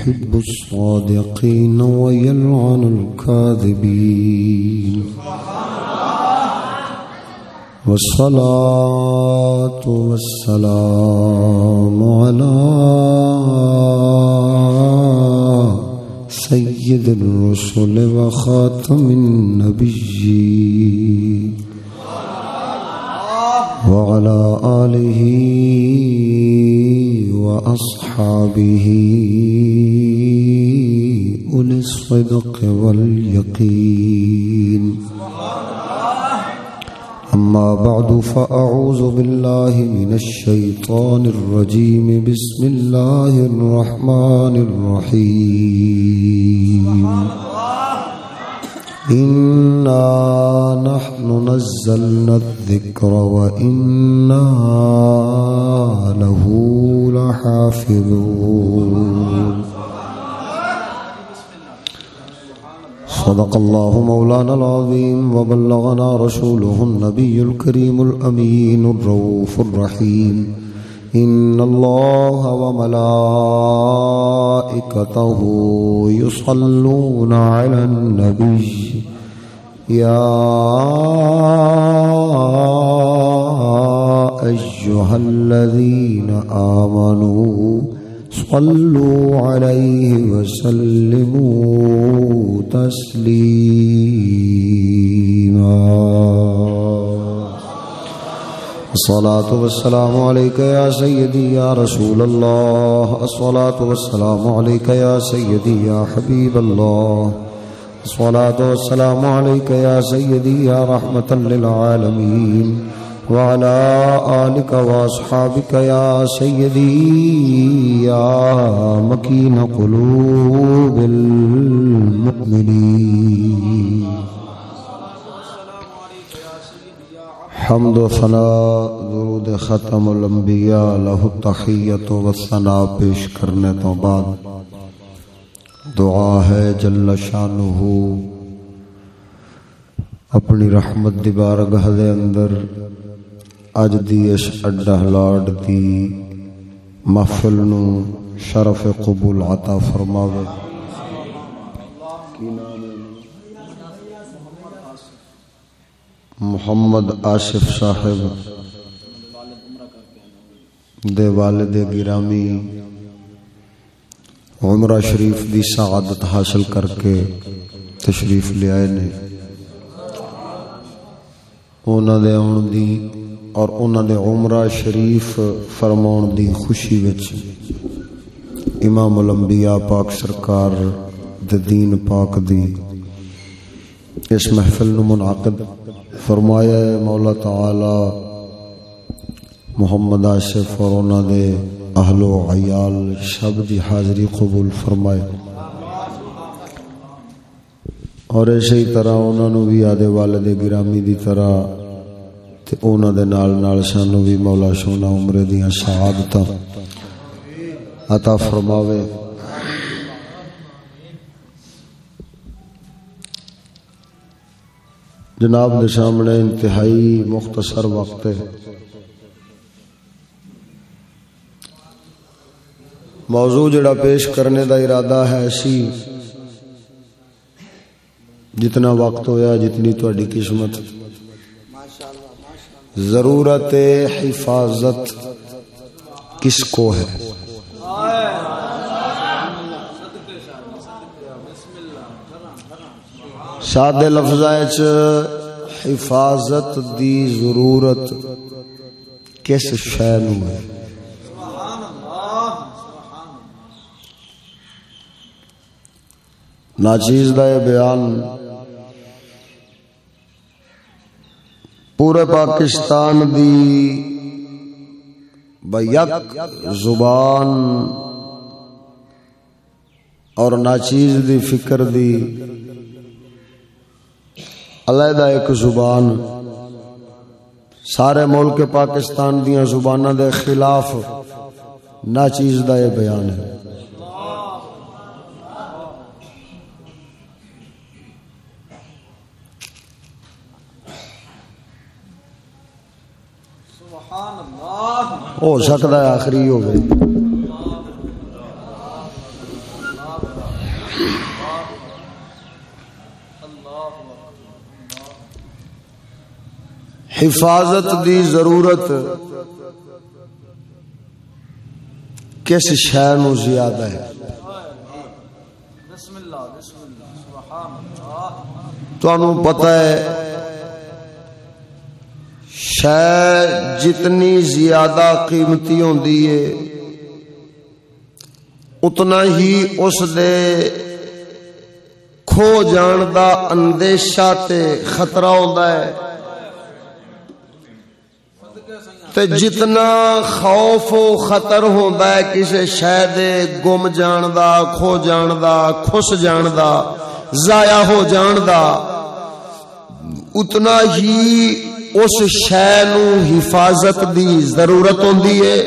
يحب الصادقين ويلعن الكاذبين. والصلاة والسلام على سيد الرسل وخاتم النبيين. وعلى آله وأصحابه الصدق واليقين. أما بعد، فأعوذ بالله من الشيطان الرجيم. بسم الله الرحمن الرحيم. إنا نحن نزلنا الذكر وإنا له لحافظون. صدق الله مولانا العظيم وبلغنا رسوله النبي الكريم الأمين الروف الرحيم. إن الله وملائكته يصلون على النبي. يا أيها الذين آمنوا صلوا عليه وسلموا تسليما الصلاة والسلام عليك يا سيدي يا رسول الله. الصلاة والسلام عليك يا سيدي يا حبيب الله. الصلاة والسلام عليك يا سيدي يا رحمة للعالمين. وعلى آلك وأصحابك يا سيدي يا مكين قلوب المؤمنين حمد و ثنا، درود ختم الانبیاء لہ التحیت و ثنا پیش کرنے تو بعد دعا ہے جل شانہ اپنی رحمت دی بارگاہ دے اندر اج دی اس اڈا لاڈ دی محفل نو شرف قبول عطا فرماوے محمد آصف صاحب دے والد گرامی عمرہ شریف دی سعادت حاصل کر کے تشریف لے آئے نے اونا دے اون دی اور اونا دے عمرہ شریف فرمون دی خوشی وچ امام الانبیاء پاک سرکار دے دین پاک دی اس محفل نو منعقد فرمایا ہے، مولا تعالی محمد آصف اور انہوں دے اہل و عیال شب دی حاضری قبول فرمائے۔ اور اسی طرح انہوں نے بھی آدھے والد گرامی دی طرح تے انہوں دے نال نال سانو بھی مولا سونا عمرے دیاں سعادتاں عطا فرماوے۔ جناب دے سامنے انتہائی مختصر وقت ہے۔ موضوع جڑا پیش کرنے دا ارادہ ہے سی جتنا وقت ہویا، جتنی تہاڈی قسمت۔ ضرورت حفاظت کس کو ہے؟ سادے لفظ حفاظت دی ضرورت کس شے ہے؟ ناچیز دا یہ بیان پورے پاکستان دی بیک زبان اور ناچیز دی فکر دی علیحدہ ایک زبان سارے ملک پاکستان دیا زبانہ دے خلاف ناچیز دا یہ بیان ہے۔ ہو سکتا ہے آخری ہو گئے حفاظت دی ضرورت کس شہر نو زیادہ ہے؟ تو پتہ ہے شہ جتنی زیادہ قیمتی ہوندی ہے، اتنا ہی اس دے کھو جان دا اندیشہ تے خطرہ ہوندا ہے۔ تے جتنا خوف و خطر ہوندا ہے کسی شے دے گم جان دا، کھو جان دا خس جان دا، ضائع ہو جان دا، اتنا ہی اس شے حفاظت دی ضرورت ہوندی ہے۔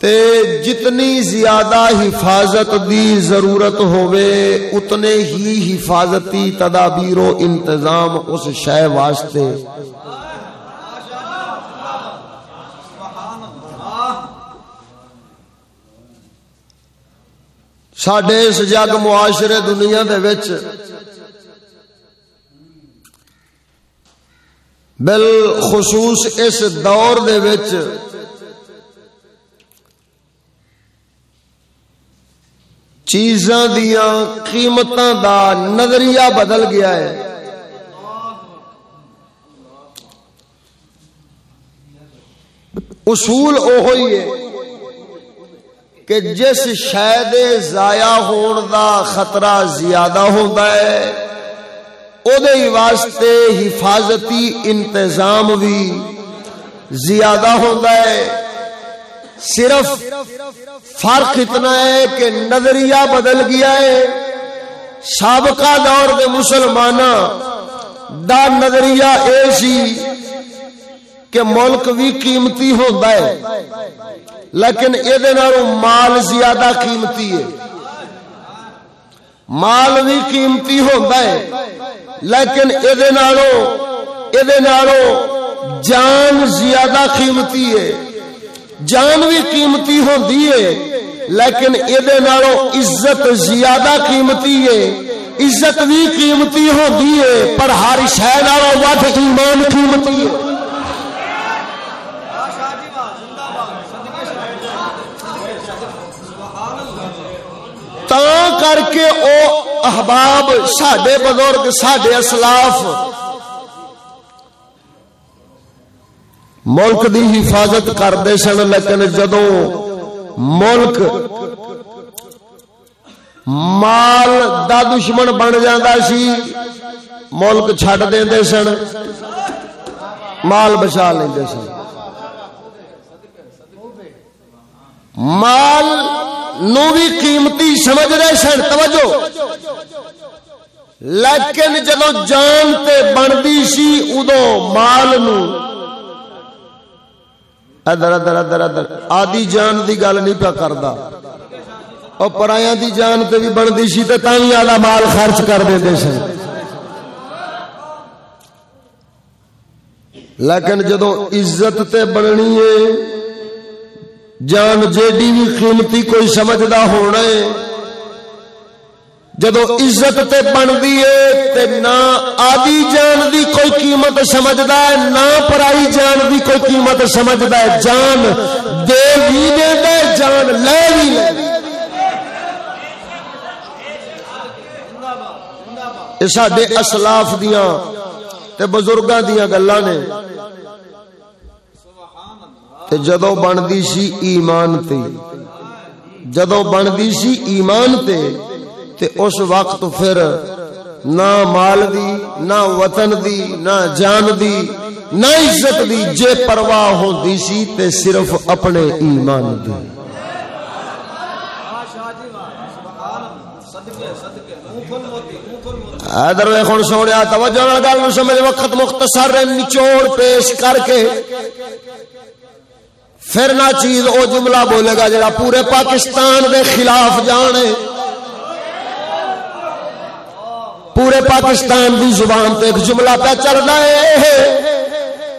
تے جتنی زیادہ حفاظت دی ضرورت ہوئے اتنے ہی حفاظتی تدابیر و انتظام اس شے واسطے۔ سڈے اس جگ معاشرے دنیا دے وچ بالخصوص اس دور دے وچ چیزاں دیاں قیمتاں دا نظریہ بدل گیا ہے۔ اصول اوہی ہے کہ جس شاید ضائع ہون دا خطرہ زیادہ ہوتا ہے او دے واسطے حفاظتی انتظام بھی زیادہ ہوتا ہے۔ صرف فرق اتنا ہے کہ نظریہ بدل گیا ہے۔ سابقہ دور دے مسلمان دا نظریہ اے سی کہ ملک بھی قیمتی ہوتا ہے۔ لیکن یہ مال زیادہ قیمتی ہے۔ مال بھی قیمتی ہوتا ہے۔ لیکن یہ جان زیادہ قیمتی ہے۔ جان بھی قیمتی ہوتی ہے، لیکن یہ عزت زیادہ قیمتی ہے۔ عزت بھی قیمتی ہوتی ہے، پر ہر شہر وقت ایمان قیمتی ہے۔ کر کے او احباب ساڈے بزرگ، ساڈے اسلاف ملک دی حفاظت کرتے سن، لیکن جدو ملک مال دا دشمن بن جاتا سی، ملک چھڈ دے سن، مال بچا لیں سن۔ مال نو بھی قیمتی سمجھ رہے سن، توجہ۔ لیکن جدو جان تے بنتی سی، ادو مال نو۔ ادھر ادھر ادھر ادھر۔ آدی جان دی گل نہیں پیا کرتا اور پرایا دی جان تے بھی بنتی سی تے تھی آدھا مال خرچ کر دے سن۔ لیکن جدو عزت تے بننی ہے، جان جیڈی بھی قیمتی کوئی سمجھدا ہونا ہے جدو عزت تے بنتی ہے تے نہ آدی جان دی کوئی قیمت سمجھدا ہے نہ پرائی جان دی کوئی قیمت سمجھدا ہے۔ جان دے بھی دے دے جان لے بھی لے یہ سڈے اسلاف دیاں تے بزرگاں دیاں گلاں نے۔ تے جدو بندی سی ایمان تے جدو بندی سی ایمان تے تے اس وقت پھر نہ مال دی، نہ وطن دی، نہ جان دی، نہ عزت دی جے پرواہ ہوندی سی تے صرف اپنے ایمان دی۔ ادھر ویکھن سونیا توجہ نال گل سمجھ، وقت مختصر نچوڑ پیش کر کے۔ پھر نہ چیز او جملہ بولے گا جڑا پورے پاکستان دے خلاف جانے۔ پورے پاکستان دی زبان تے ایک جملہ پہ چلنا ہے۔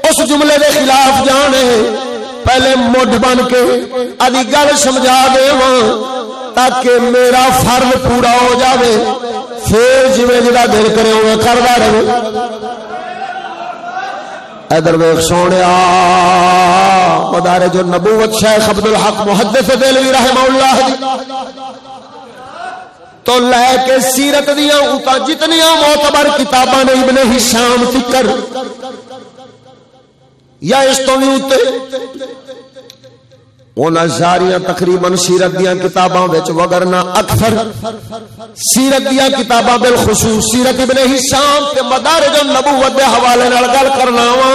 اس جملے دے خلاف جانے پہلے مڈ بن کے ادی گل سمجھا دے تاکہ میرا فرض پورا ہو جاوے۔ پھر جی جا دل کرے کرتا رہے۔ ادر ویخ سونے مدارے جو نبوت شیخ عبد الحق محدث دلوی رحمہ اللہ دی۔ تو لے کے سیرت دیا اتا جتنیا معتبر کتاباں نے ابن ہشام فکر۔ یا اس تو بھی اتے ساریا تقریباً سیرت دیا کتاباں وگرنا اکثر۔ سیرت دیا کتاباں بالخصوص سیرت ابن ہشام کے مدارج النبوت دے حوالے نال گل کرنا وا۔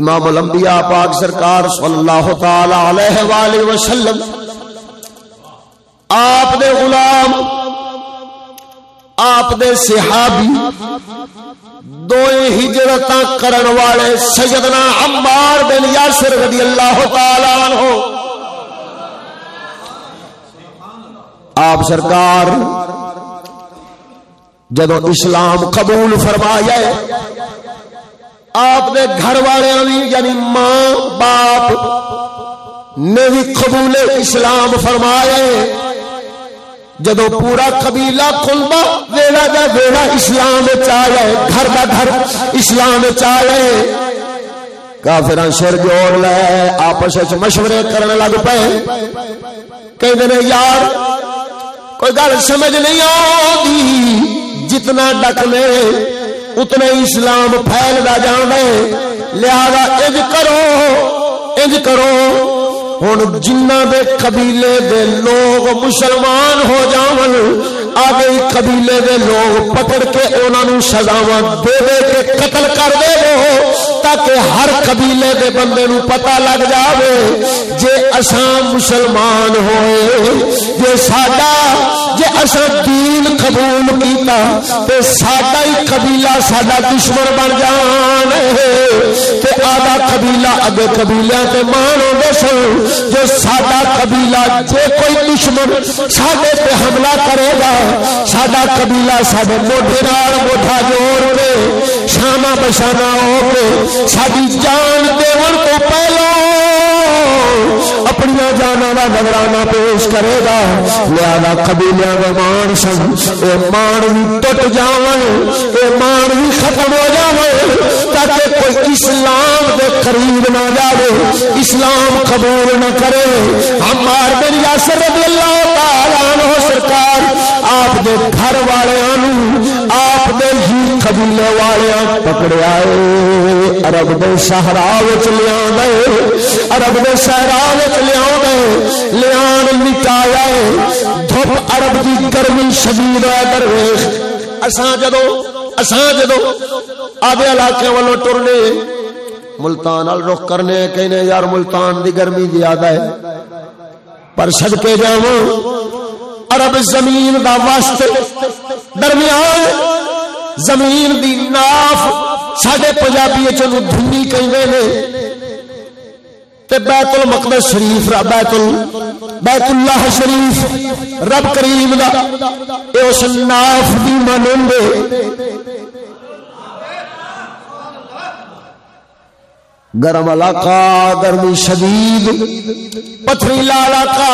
امام الانبیاء پاک سرکار صلی اللہ تعالی علیہ والہ وسلم آپ دے غلام، آپ دے صحابی دو ہجرت کرن والے سیدنا عمار بن یاسر رضی اللہ تعالی عنہ۔ آپ سرکار جدو اسلام قبول فرمایا آپ نے گھر والے بھی یعنی ماں، باپ نے بھی قبول اسلام فرمایا جدو پورا قبیلہ کلبا ویڑا دا ویڑا اسلام چاہے گھر دا گھر اسلام چاہے کافر سر جوڑ لے، آپس مشورے کرنے لگ پے۔ کہ یار، کوئی گل سمجھ نہیں آتی جتنا ڈک لے، اتنے اسلام پھیلتا جان لہذا انج کرو انج کرو۔ ہوں جنہ دے قبیلے دے لوگ مسلمان ہو جاون، آگے قبیلے دے لوگ پکڑ کے انہوں سزاوا دے دے کے قتل کر دے وہ تاکہ ہر قبیلے دے بندے نو پتہ لگ جاوے، جے اساں مسلمان ہوئے، جے ساڈا جے اساں دین قبول کیتا تے ساڈا ہی قبیلہ ساڈا دشمن بن جان تے آدھا قبیلہ اگے قبیلیاں تے مان ہوندے سن جو ساڈا قبیلہ جو کوئی دشمن ساڈے تے حملہ کرے گا، ساڈا قبیلہ ساڈے موڈے نال موڈا جوڑ کے شامہ بشانہ ہو کے ساری جان دیون تو پہلو اپنی جانا کا نگرانہ پیش کرے گا۔ لیا قبیلے کا مان سن یہ مان بھی ٹوٹ جان یہ مان بھی ختم ہو جائے تاکہ کوئی اسلام کے قریب نہ جائے اسلام قبول نہ کرے۔ ہمار میری یاسر رضی اللہ تعالی ہو سرکار، آپ دے گھر والوں، آپ دے ہی قبیلے والے پکڑے آئے۔ عرب دے صحرا وچ لیا گئے عرب دے صحرا وچ لیا گئے لیان مٹایا دھوپ عرب دی گرمی شدید ہے درویش۔ اساں جدو اساں جدو آدھے علاقے والوں ٹرنے، ملتان ال رخ کرنے کہنے، یار ملتان دی گرمی زیادہ ہے۔ پر صدقے جاواں، عرب زمین دا واسطے درمیان زمین دی ناف سڈے پنجابی چلو دھنی کہیں نے۔ تے بیت المقدس شریف را، بیت ال بیت اللہ شریف، رب کریم دا۔ اے اس ناف دی منندے گرم علاقہ، گرمی شدید۔ پتھریلا علاقہ،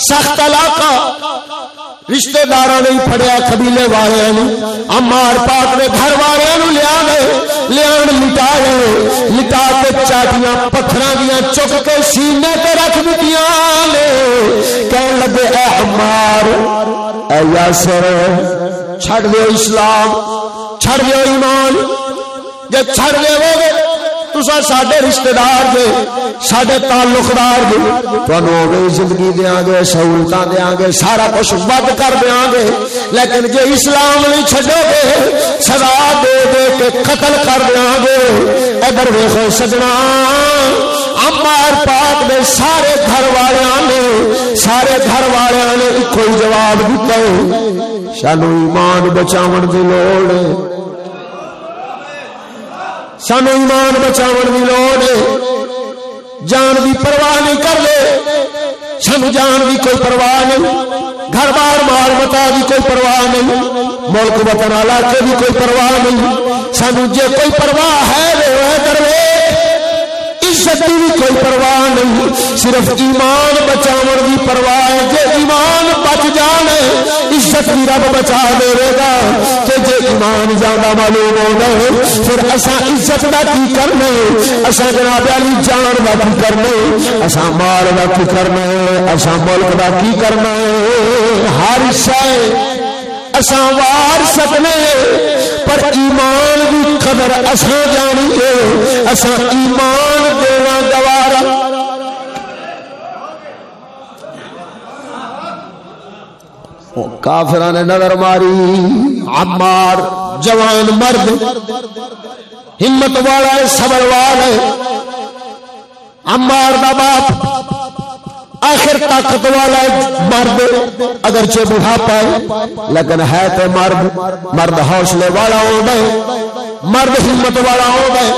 سخت علاقہ۔ رشتے دار نہیں پڑیا قبیلے والے امار پاک نے گھر والے لیا گئے لیا لٹا گئے لٹا کے چاٹیاں پتھر دیا چک کے سینے پہ رکھ دیا کہنے لگے، اے امار اے یاسر چھڑ دو اسلام چھڑ دو ایمان۔ جب چھڑ دے گے تسا سڈے رشتے دار جے سڈے تعلق دار جے تمہیں زندگی دیا گے سہولت دیا گے، سارا کچھ ود کر دیا گے۔ لیکن جے اسلام نہیں چڈو گے، سزا دے دے کے قتل کر دیا گے۔ ادھر ویخو سجنا امار پاک نے سارے گھر والوں نے، سارے گھر والوں نے ایک جواب دیتا ہے۔ سانو ایمان بچاؤ کی لوڑ سانو ایمان بچاؤ کی لوڑ جان کی پرواہ نہیں کر لے۔ سانو جان کی کوئی پرواہ نہیں۔ گھر بار مال متا کی کوئی پرواہ نہیں۔ ملک وطن علاقے کی کوئی پرواہ نہیں۔ سانو جے کوئی پرواہ ہے دروے عزت کی بھی کوئی پرواہ نہیں۔ صرف ایمان بچاؤ کی پرواہ ہے۔ جے ایمان بچ جانے عزت بھی رب بچا دے گا۔ کہ جے ایمان زیادہ معلوم ہو گئے پھر اسا عزت دا کی کرنے؟ اسا جناب علی جان دا کی کرنے؟ اسا مال دا کی کرنا اسا ملک دا کی کرنا ہر شے اساں وار سکنے پر ایمان کی قدر اساں جانی ہے اساں ایمان دینا گوارا۔ کافر نے نظر ماری۔ عمار جوان مرد۔ ہمت والا ہے، صبر والا ہے۔ عمار دا باپ۔ آخر طاقت والا مرد اگرچہ بڑھاپا ہے لیکن ہے تو مرد مرد حوصلے والا ہو گئے، مرد ہمت والا ہو گئے،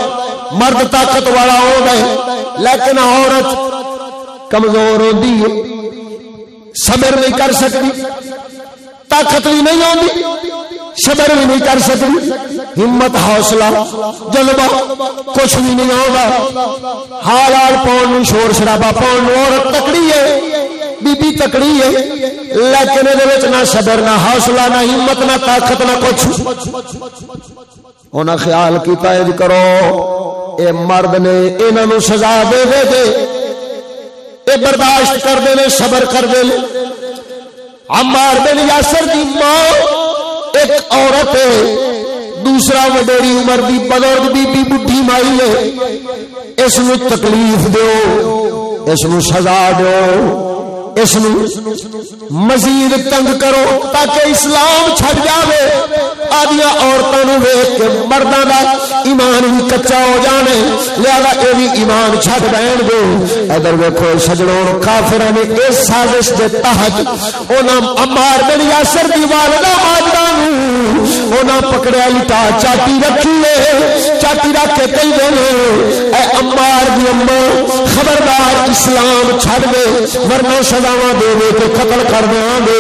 مرد طاقت والا ہو گئے، لیکن عورت کمزور ہوتی ہے، صبر نہیں کر سکتی، طاقت بھی نہیں آتی صبر بھی نہیں کر سکتی۔ ہمت حوصلہ جذبہ کچھ بھی نہیں ہوگا ہال ہال پاؤن شور شرابا پاؤن عورت تکڑی ہے بی بی تکڑی ہے۔ لیکن یہ نہ صبر، نہ حوصلہ، نہ ہمت، نہ طاقت، نہ کچھ۔ انہیں خیال کیتا ہے جی کرو، اے مرد نے انہوں سزا دے دے دے۔ اے برداشت کر دے صبر کر دے عمار بن یاسر دی ماں ایک عورت ہے، دوسرا وڈیری عمر دی بزرگ بی بی بڈھی مائی ہے۔ اس نو تکلیف دیو، اس نو سزا دیو۔ اس مزید تنگ کرو تاکہ اسلام چھڑ جاوے۔ آدیا عورتوں ویخ کے مردوں کا ایمان بھی کچا ہو جانے لہذا یہ بھی ایمان چھڑ بہن دو ادھر ویکو سجڑوں کافر نے اس سازش کے تحت۔ انہوں امار بن یاسر دی والدہ ماجدہ انہوں پکڑیا لٹا، چاٹی رکھی ہے۔ چاٹی رکھ کے کئی دن اے امار دی اما خبردار اسلام چھڑ دے۔ ورنہ سزاوا دے دے کے قتل کر دیا گے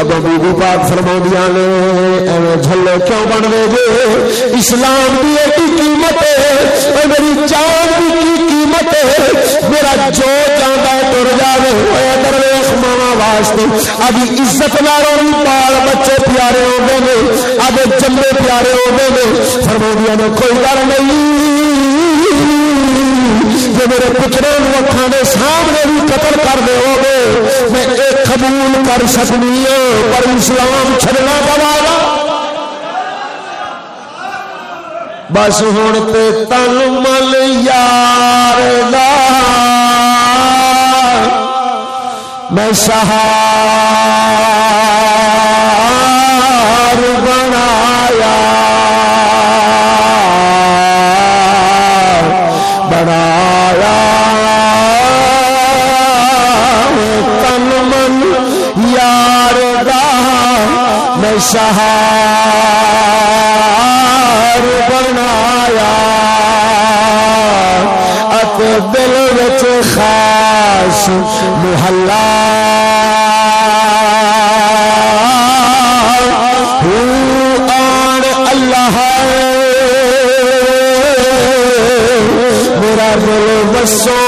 اگو بی پاک فرما نے، ایویں جھلے کیوں بن دے گے اسلام کی ایک قیمت ہے میری جان کی قیمت ہے۔ میرا جو جانا تر جائے ادھر ماوا واسطے۔ ابھی عزت نال بال بچے پیارے ہو گئے اب جمے پیارے ہو گئے فرما نے، کوئی ڈر نہیں۔ میرے پترے اکھان کے سامنے بھی قتل کر دے گے، میں ایک قبول کر سکنی ہوں، پر اسلام چڑنا پوا بس ہوں تے تن مل یار میں سہار شہار بنایا ات دل بچ خاص محلہ۔ اللہ۔ میرا دل بسوں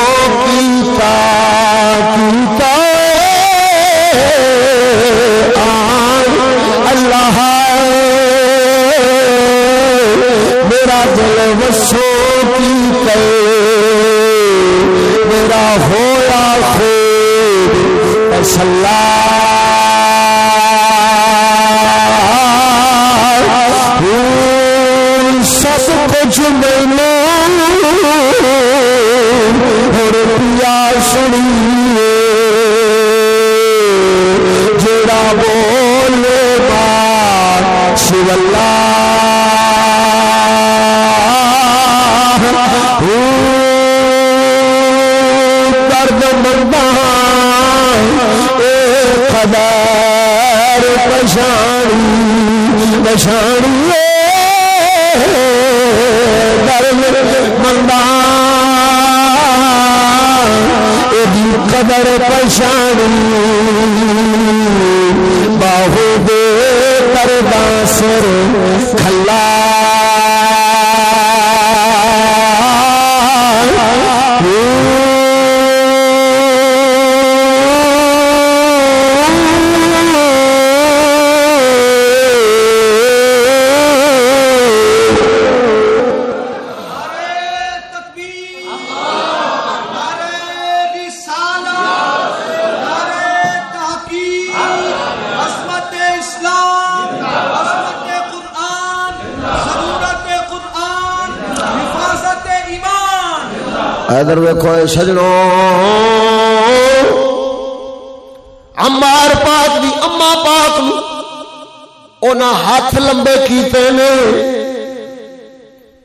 بچھاڑی بچھاڑی در قدر پشانی باہو دے تر داسر کھلا ادھر ویکو سجنوں امار پاک بھی اما پاک بھی اونا ہاتھ لمبے کیتے نے۔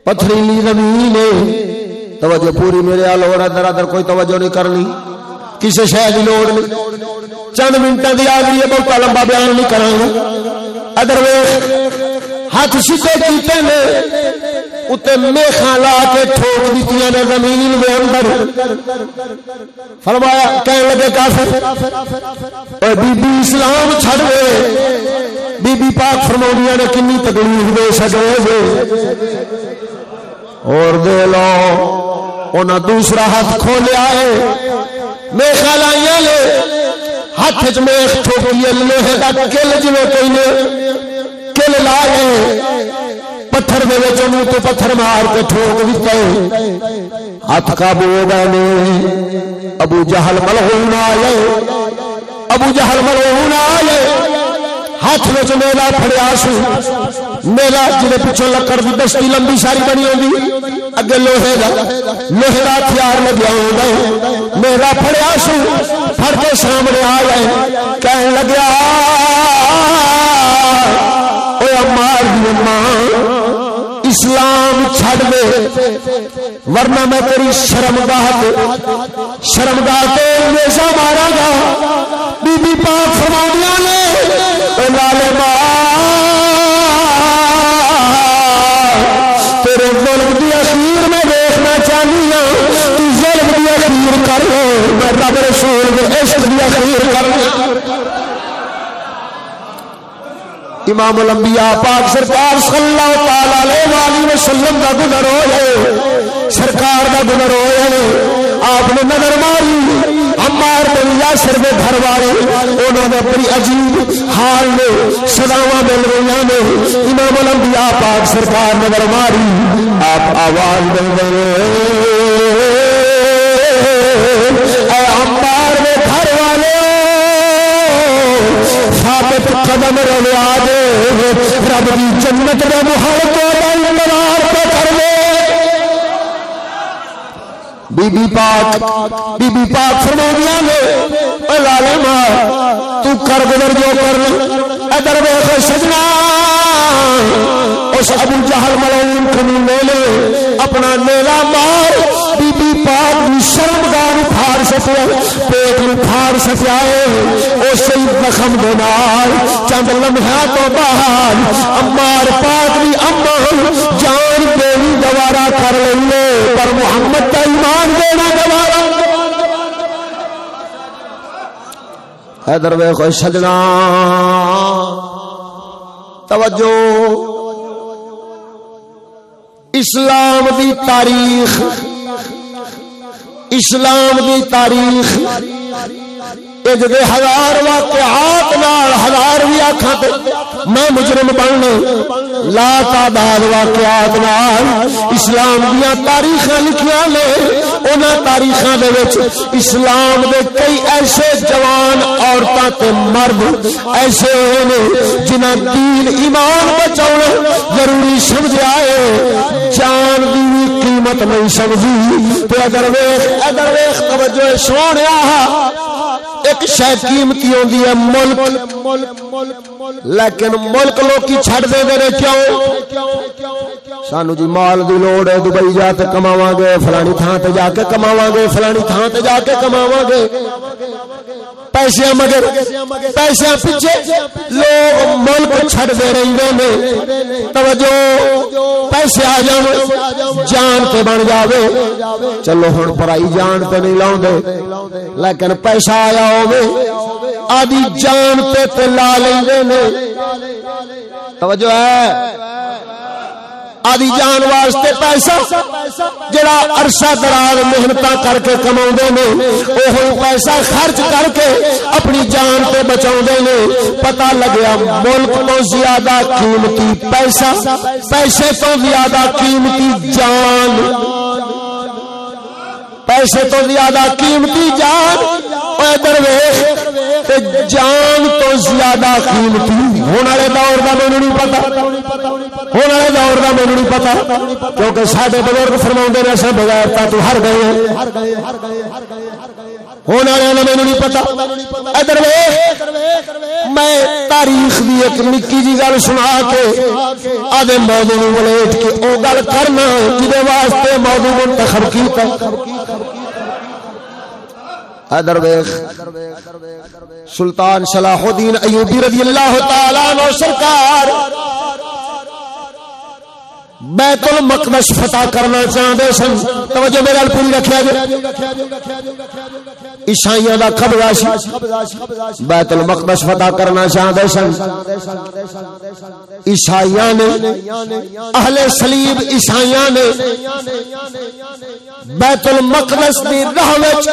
پتھریلی زمین توجہ پوری میرے آل ہو رہا در ادھر کوئی توجہ نہیں کرنی۔ کسی شہر کی لوڑ نہیں۔ چند منٹوں کی آ گئی ہے، بہت لمبا بیان نہیں کروں ادھر ہاتھ سیدھے کیتے نے۔ اتنے میخا لا کے ٹھوک دیتی نے زمین دے اندر۔ فرمایا، کہنے لگے، کافر بی بی اسلام چھڑ بی بی پاک فرمایا نے کنی تکلیف دے سکے اور دے لو انہیں دوسرا ہاتھ کھولیا ہے۔ میخا لائیا لے ہاتھ چ میخ ٹھوکی لوہے کا کل جی کوئی نے۔ کل لا گئے پتھر دے وچ منہ تو پتھر مار کے ٹھوک دتے ہاتھ قابو ہو گئے ابو جہل ملعون آئے۔ ابو جہل ملعون آئے۔ ہاتھ وچ میلا پھڑیا سو میلا جے پیچھے لکڑ دی دستی لمبی ساری بنی ہوندی۔ اگے لوہے دا لوہے دا ہتھیار لگیا ہوندا میلا پھڑیا سو پھڑ کے سامنے آ گئے۔ کہن لگیا چھڑ دے۔ ورنہ میں تیری شرمگاہ شرمگاہ تو ہمیشہ مارا گا۔ امام الانبیاء پاک سرکار صلی اللہ تعالی علیہ والہ وسلم دا گزر ہوئے سرکار دا گزر ہوئے آپ نے نظر ماری۔ عمار بن یاسر دے گھر والے، انہوں نے بڑی عجیب حال میں سداواں مل رہی نے۔ امام الانبیاء پاک سرکار نظر ماری۔ آپ آواز دے رہے اے عمار دے گھر والے، ثابت قدم روا دے رب کی جنت دے محل کو بلندار پہ کر لے۔ بی بی پاک بی بی پاک فرمانیاں نے اے لالما تو کر گزر جو کر ادھر دیکھ سجنا، اس ابو جہل ملعون کمی نے اپنا نیلا مار بی بی پاک کی شرم گاہ پھاڑ سکیا پیٹ نو پھاڑ سکیا ہے۔ اسی زخم دے نال، چند لمحہ تو بعد امار پاک دی اما جان دینی دوارا کر لئیے۔ پر محمد کا ایمان دینا دوارا حیدر وے خوش سجنا۔ توجہ۔ اسلام دی تاریخ اسلام دی تاریخ۔ جگہ ہزار واقعات نال ہزار بھی آخا میں مجرم بننے لا تعداد واقعات نال اسلام دیا تاریخ لکھیا نے ان تاریخ اسلام دے کئی ایسے جوان عورتوں تے مرد ایسے نے جنہ دین ایمان بچاؤ ضروری سمجھا ہے جان دی قیمت نہیں سمجھی۔ تو اگر ویخ اگر ویخ توجہ سونے ایک شہ قیمتی ہوندی ہے، ملک۔ لیکن ملک لوکی چھڑ دے دے کیوں؟ سانو جی مال دی لوڑ ہے، دبئی جا کے کماواں گے، فلانی تھان تے جا کے کماواں گے، فلانی تھان تے جا کے کماواں گے۔ پیسے مگر پیسے پیچھے لوگ ملک چھڑ دے رہے نے۔ توجہ، پیسے آ جان جان تے بن جاوے۔ چلو ہن پرائی جان تے نہیں لاؤندے۔ لیکن پیسہ آیا ہوے آدھی جان تے تے لا لیندے نے۔ توجہ ہے۔ آدھی جان واسطے پیسہ جڑا عرصہ دراز محنت کر کے کما نے وہ پیسہ خرچ کر کے اپنی جان پہ بچا نے۔ پتا لگیا ملک تو زیادہ قیمتی پیسہ، پیسے تو زیادہ قیمتی جان۔ پیسے تو زیادہ قیمتی جان جان تو زیادہ قیمتی۔ ہونے والے دور کا مینو نہیں پتا ہونے والے دور کا مینو نہیں پتا کیونکہ سارے بزرگ فرما نے اصل بغیر تو ہر گئے ہونے والے کا مینو نہیں پتا. ادھر میں تاریخ بھی ایک نکی جی گل سنا کے آدھے موضوع ولیٹ کے وہ گل کرنا جی واسطے موضوع منتخب کیا سلطان صلاح الدین ایوبی رضی اللہ تعالی عنہ سرکار بیت المقدس فتح کرنا چاہتے سن۔ توجہ میرے پوری رکھا جائے عیسائیوں کا قبضہ سی۔ بیت المقدس فتح کرنا چاہتے سن۔ عیسائیاں نے، اہل سلیب عیسائیاں نے بیت المقدس دی راہ وچ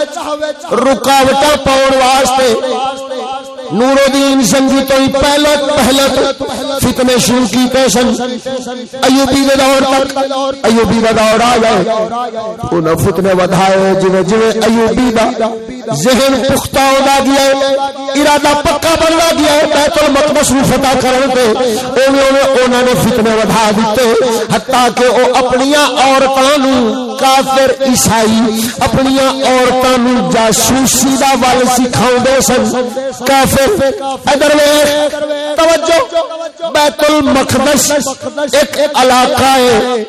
رکاوٹاں پاؤن واسطے نور الدین سنگی تو ہی پہلے پہلے فتنے شروع کیتے سن۔ ایوبی دے دور تک ایوبی دا دور آ گئے۔ انہاں فتنے ودھائے جویں جویں ایوبی دا ذہن پختہ ہوندا گیا ارادہ پکا بندا گیا بیت المقدس نو فتح کرن تے اوویں انہاں نے فتنے ودھا دتے حتیٰ کہ او اپنی عورتاں نو کافر عیسائی اپنی عورتاں نو جاسوسی دا ول سکھاوندے سن۔ کافر ادھر توجہ، بیت المقدس ایک علاقہ ہے۔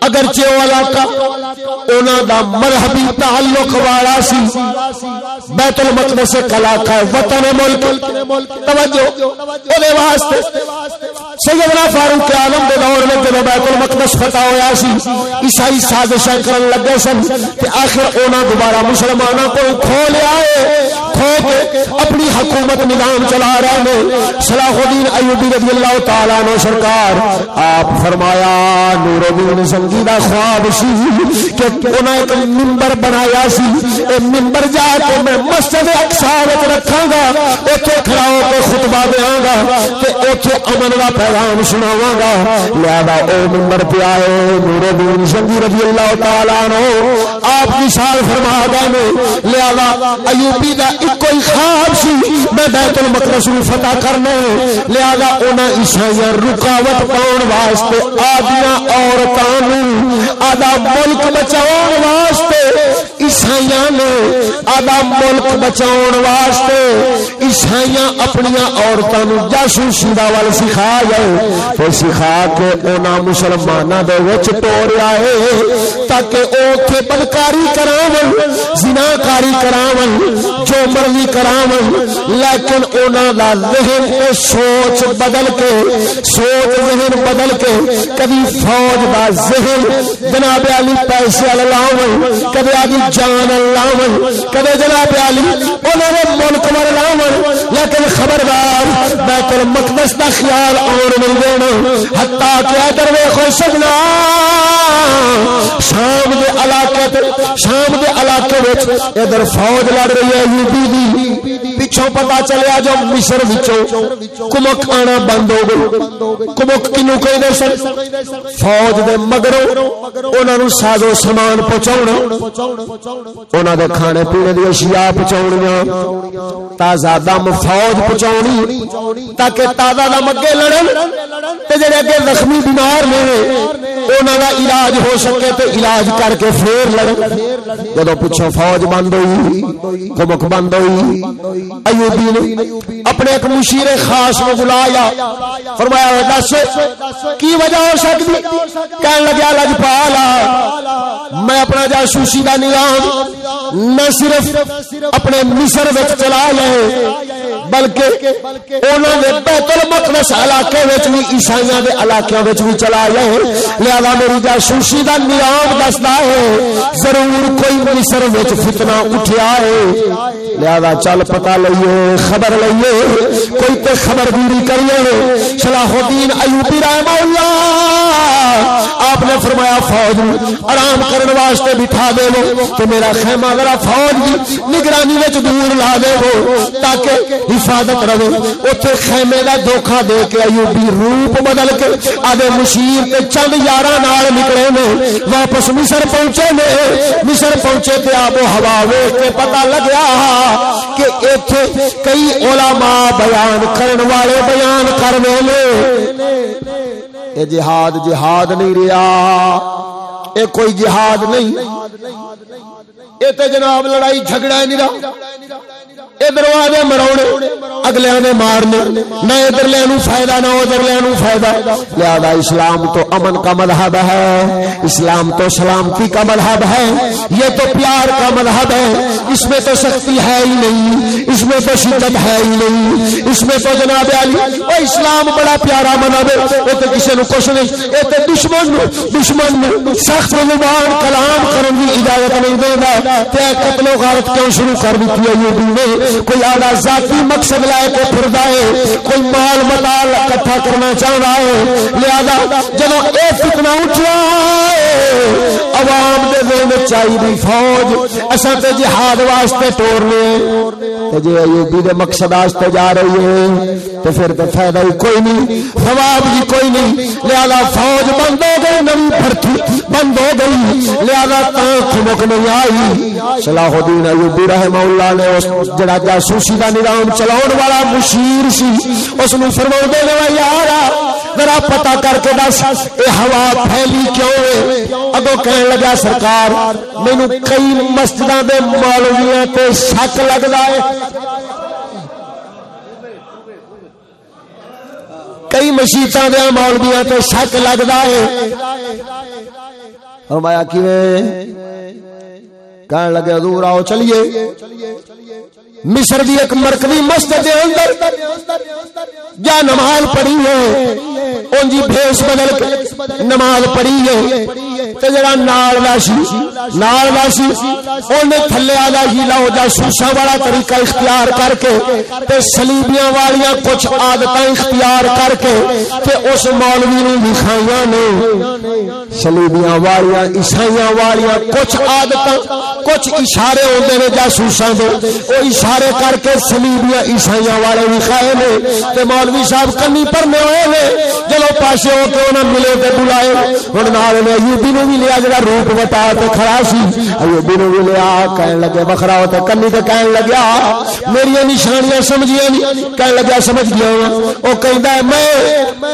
اگرچہ وہ علاقہ انہاں دا مذہبی تعلق والا سی، بیت المقدس ایک علاقہ ہے، وطن ملک۔ توجہ اودے واسطے۔ سیدنا فاروق عالم دے دور میں جب بیت المقدس فتح ہویا سی، عیسائی سازشاں کرن لگے سن تے آخر انہاں دوبارہ مسلماناں کو کھو لیا ہے، کھو کے اپنی حکومت نظام چلا رہے ہیں۔ صلاح الدین ایوبی رضی اللہ تعالیٰ عنہ سرکار، آپ فرمایا، نور الدین سنگی دا خواب سی کہ انہاں ایک منبر بنایا سی۔ اے منبر جا کے میں مسجد اقصا وچ رکھاں گا، اوتھے کھڑا ہو کے خطبہ دیاں گا تے اوتھے امن دا پیغام سناواں گا۔ لہذا او منبر پہ آئے، نور الدین سنگی رضی اللہ تعالیٰ عنہ، آپ کی سال فرما گئے لہذا ایوبی دا ایک کوئی خواب سی، میں بیت المقدس نو فتح کرنا لہذا انہاں عیسائیاں رکاوٹ پاؤن واسطے آدیاں عورتاں نو آدھا ملک بچاؤن واسطے عیسائیاں نے آدھا ملک بچاؤن واسطے عیسائیاں اپنی عورتاں نو جاسوسی دا ول سکھا گئے پھر سکھا کے انہاں مسلماناں دے وچ ٹوریا ہے تاکہ او تے بدکاری کراون، زناکاری کراون، جو مرضی کراون، لیکن انہوں دا ذہن تے سوچ بدل کے، سوچ ذہن بدل کے، کبھی فوج دا ذہن جناب علی پیسے لاون کبھی آدھی جان لاون کبھی جناب علی انہوں نے ملک مر لاون لیکن خبردار، بیت المقدس دا خیال اور مل دینا۔ حتیٰ کہ ادھر ویکھو سجنا، شام دے علاقے شام دے علاقے وچ ادھر فوج لڑ رہی ہے یو پی دی۔ پچھوں پتا چلیا جو مصر وچوں کمک آنا بند ہو گئی کمک کنو کہے دے سن فوج دے مگروں انہاں نو سازو سامان پہنچاونا انہاں دے کھانے پینے دی اشیاء پہنچاونیاں تازہ دم فوج پہنچاونی تاکہ تازہ دم اگے لڑن تے جڑے اگے زخمی بیمار نے انہاں دا علاج ہو سکے تے علاج کر کے پھر لڑن جدو پوچھو فوج بند ہوئی کمک بند ہوئی ایوبی نے اپنے ایک مشیر خاص کو بلایا۔ فرمایا، دس، کی وجہ ہو سکتی؟ کہنے لگا لجپالا میں اپنا جاسوسی کا نظام نہ صرف اپنے مصر وچ چلا لے بلکہ انہوں نے بیت المقدس علاقے وچ بھی عیسائیاں دے علاقے وچ بھی چلا لے لہذا میری جاسوسی دا نیام دستا ہے۔ ضرور کوئی مصر وچ فتنہ اٹھیا ہے۔ لہذا چل پتہ لئیے، خبر لئیے، کوئی تے خبر خبرداری کریے۔ صلاح الدین ایوبی رحمہ اللہ، آپ نے فرمایا فوج آرام کرنے واسطے بٹھا دے وہ، تو میرا خیمہ ذرا فوج کی نگرانی وچ دور لا دے وہ، تاکہ حفاظت رہے۔ اوتھے خیمے دا دھوکا دے کے ایوبی روپ بدل کے آدھے مشیر تے چند یاراں نال نکلے نے، واپس مصر پہنچے نے۔ مصر پہنچے تے آب و ہوا ویکھ کے پتہ لگیا کہ ایتھے کئی علماء بیان کرن والے بیان کرنے نے اے جہاد جہاد نہیں رہا۔ اے کوئی جہاد نہیں۔ اے تے جناب لڑائی جھگڑا نہیں رہا۔ ادھر آنے مروڑے اگلے نے مارنے۔ نہ ادھر لینو فائدہ، نہ ادھر لینو فائدہ۔ لہذا اسلام تو امن کا مذہب ہے۔ اسلام تو سلامتی کا مذہب ہے۔ یہ تو پیار کا مذہب ہے۔ اس میں تو سختی ہے ہی نہیں۔ اس میں تو شدت ہے ہی نہیں۔ اس میں تو جناب علی، وہ اسلام بڑا پیارا مذہب ہے۔ وہ تو کسی نے کچھ نہیں۔ یہ تو دشمن دشمن سخت زبان کلام کرنے کی اجازت نہیں دے گا قتل و غارت کیوں شروع کر دیتی ہے یہ نے کوئی آڑا ذاتی مقصد لائے کے پھر دائے کوئی مال مطال کٹھا کرنا چاہ رہا ہے۔ لہذا جنہوں اے فتنہ اٹھا ہے، عوام دے ذہن چاہی دی فوج اسا تے جہاد واسطے ٹورنے تے جے ایوبی دے مقصد واسطے جا رہی ہے، تے پھر تے فائدہ ہی کوئی نہیں، ثواب بھی کوئی نہیں۔ لہذا فوج بند ہو گئی، نوی پھرتی بند ہو گئی۔ لہذا تا کھمک نہیں آئی۔ صلاح الدین ایوبی رحمہ اللہ نے اس جڑا جاسوسی کا نظام چلاؤ والا مشیر سی، اس نے فرما دے یار ذرا پتا کر کے دس یہ ہوا پھیلی کیوں ہے؟ اگو کہنے لگا سرکار، مینو کئی مسجد کے مولویا تے شک لگتا ہے۔ کئی مشیتوں دیا مولویا تے شک لگتا ہے۔ فرمایا کیویں؟ کہنے لگے حضور آؤ چلیے۔ مصر دی ایک مرکزی مسجد دے اندر جا نماز پڑھی ہے۔ اون جی بھیس بدل کے نماز پڑھی ہے۔ تے جڑا نال واشی نال واشی اون تھلے آ آلا ہی لاؤ جا سوسا والا طریقہ اختیار کر کے تے صلیبیاں والیاں کچھ عادتاں اختیار کر کے تے اس مولوی نو دکھائیاں نے۔ صلیبیاں والیاں، عیسائیاں والیاں کچھ عادتاں، کچھ اشارے ہوندے نے جاسوساں دے۔ او اشارے کر کے سلیبیاں عیسائیاں والے بھی کھائے نے تے مولوی صاحب کنی پرنے ہوئے نے چلو پاسے ہو کے انہاں ملے تے بلائے۔ ہن نال نے ایوبی نو بھی لیا جڑا روپ بتا تے کھڑا سی۔ ایوبی نو بھی لیا، کہن لگے بکھرا ہو تے کنی تے کہن لگیا۔ میری نشانیاں سمجھیاں نہیں، کہن لگا سمجھ گیا ہاں۔ او کہندا ہے، میں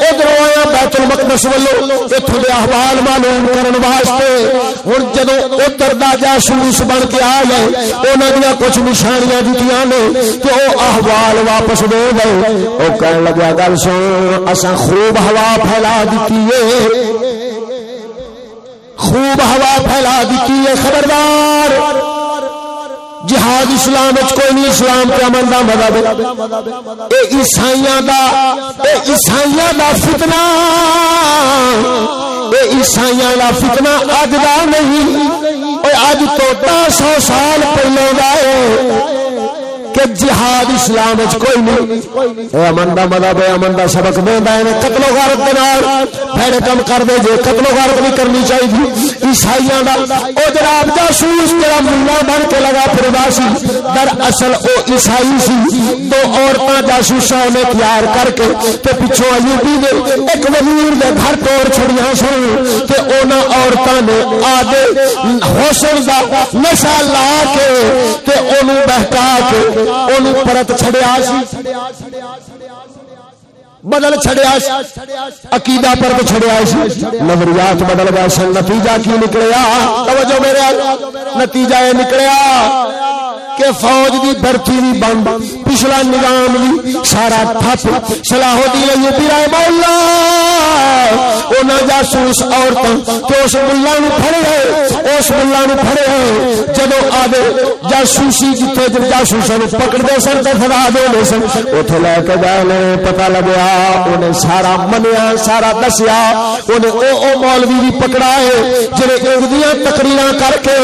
ادھر آیا بیت المقدس ولو ایتھوں دے احوال معلوم کرن واسطے۔ ہن جدوں ادھر دا جاسوس بن کے آ گئے، انہاں دی کچھ نشانیاں دی دتیاں نے تے او احوال واپس دے گئے۔ او کہن لگا گل سن، اساں خوب ہوا پھیلا دیتی ہے۔ خوب ہوا پھیلا دیتی ہے، خبردار۔ جہاد اسلام کوئی نہیں، اسلام کے امن کا مذہب اے عیسائیاں دا، اے عیسائیاں دا فتنہ۔ اے عیسائیاں دا فتنہ اج دا نہیں، اے اج تو 200 سال پہلے دا ہے۔ کہ جہاد اسلام وچ کوئی نہیں۔ اے امن دا مذہب ہے امن دا سبق دیندا ہے قتل و غارت دے نال بھڑے کم کر دے جے قتل و غارت نہیں کرنی چاہیے عیسائیاں دا، او جناب جاسوس تیرا مولا بن کے لگا پھردا سی در اصل او عیسائی سی۔ دو عورتاں جاسوساں نے تیار کر کے تے پیچھے ایوبی نے ایک وزیر دے گھر توڑ چھڑیاں سن۔ تے انہاں عورتاں نے آدے حسن دا نشہ لا کے تے اونوں بہکا کے پرت چھڑیا بدل چھڑیا عقیدہ پر تو چھڑیا نظریات بدل گیا سن، نتیجہ کی نکلیا؟ توجہ میرے نتیجہ یہ نکلیا کہ فوج دی بھرتی بھی بند پچھلا نظام بھی سارا ٹھپ صلاح الدین ایوبی رحمہ اللہ۔ انہاں جاسوس عورتاں کہ اس ملا نو پھڑے اس ملا نو پھڑے جدو آدے جاسوسی جتھے جب جاسوساں نو پکڑ دے سن، تے فدا دے لے سن۔ اوتھے لے کے گئے پتہ لگیا انہیں سارا منیا، سارا دسیا، انہیں او او مولوی بھی پکڑا ہے جڑے اردیاں تقریراں کر کے،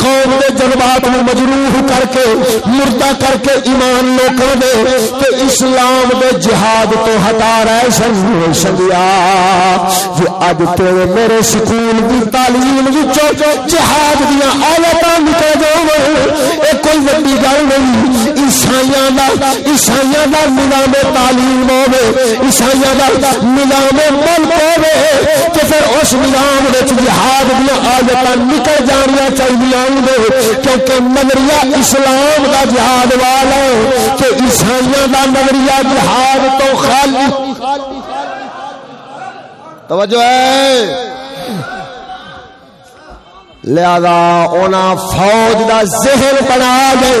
قوم دے جذبات نو مجروح کر کے، مردہ کر کے ایمان لوکاں دے، تے اسلام دے جہاد تو ہٹا رہے سن، سنگیا جو اج تیرے میرے سکول دی تعلیم وچوں جہاد دیاں آیتاں نکل جاون اے کوئی وڈی گل نہیں۔ عیسائیاں دا عیسائیاں دا نظام تعلیم ہوے عیسائیاں دا نظام ملک ہوے تے پھر اس نظام وچ جہاد دیاں آیتاں نکل جانیاں چاہیے کیونکہ نظریہ اسلام دا جہاد والا ہے۔ کہ عیسائیوں دا نظریہ جہاد تو خالی توجہ ہے۔ لہذا اونا فوج دا ذہن بنا لے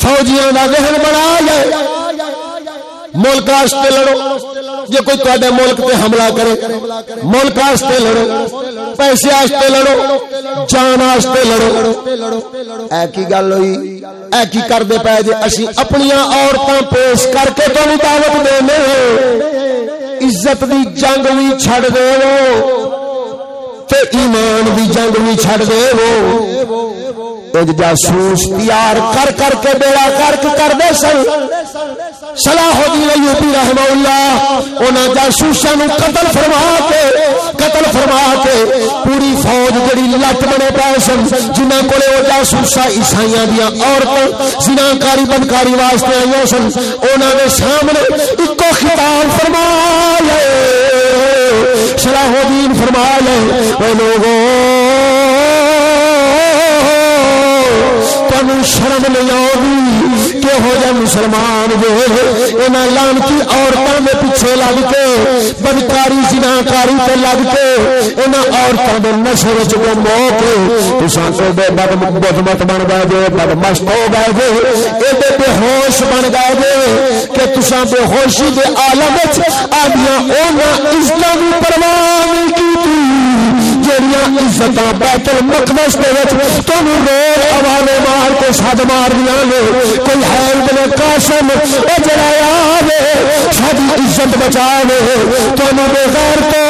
فوجیاں دا ذہن بنا لے ملک واسطے لڑو۔ جی کوئی تے ملک پہ حملہ کرے۔ ملک واسطے لڑو۔ پیسے واسطے لڑو۔ جان واسطے لڑو۔ اے کی گل ہوئی؟ اے کی کر دے پے جے اسی اپنی عورتاں پیش کر کے تو دعوت دینے عزت دی جنگ بھی چھڑ دے تے ایمان دی جنگ بھی چھڑ دے جاسوس تیار کر کر کے بیڑا کر کر دے سن۔ صلاح الدین ایوبی رحمہ اللہ انہاں جاسوساں نو قتل فرما کے، قتل فرما کے پوری فوج جڑی لٹ بنے پے سن، جنہاں کولے او جاسوسا عیسائیاں دیاں عورتاں زناکاری بدکاری واسطے آئیاں سن، انہاں دے سامنے اکو خطاب فرما لے۔ صلاح الدین فرما لے اے لوگوں تمہیں شرم نہیں آگی کہ ہو جائے مسلمان جو انہاں لانتی عورتوں میں پیچھے لگ کے، بدکاری، زناکاری تے لگ کے انہاں عورتوں دے نشے گم ہو کے تساں تو بے بد بدمت بن گئے جے بد مست ہو گئے جے ایڈے بے ہوش بن گئے جے کہ تساں بے ہوشی دے عالم وچ آدیاں انہاں عزتاں دی پرواہ نہیں کیتی۔ جڑیاں عزتاں بیت المقدس دے وچ تانوں روز حوالے مار کے سد مار دیا نے کوئی حیل بنے قاسم او جڑا نے ساری عزت بچا لے تانوں بے غیر تو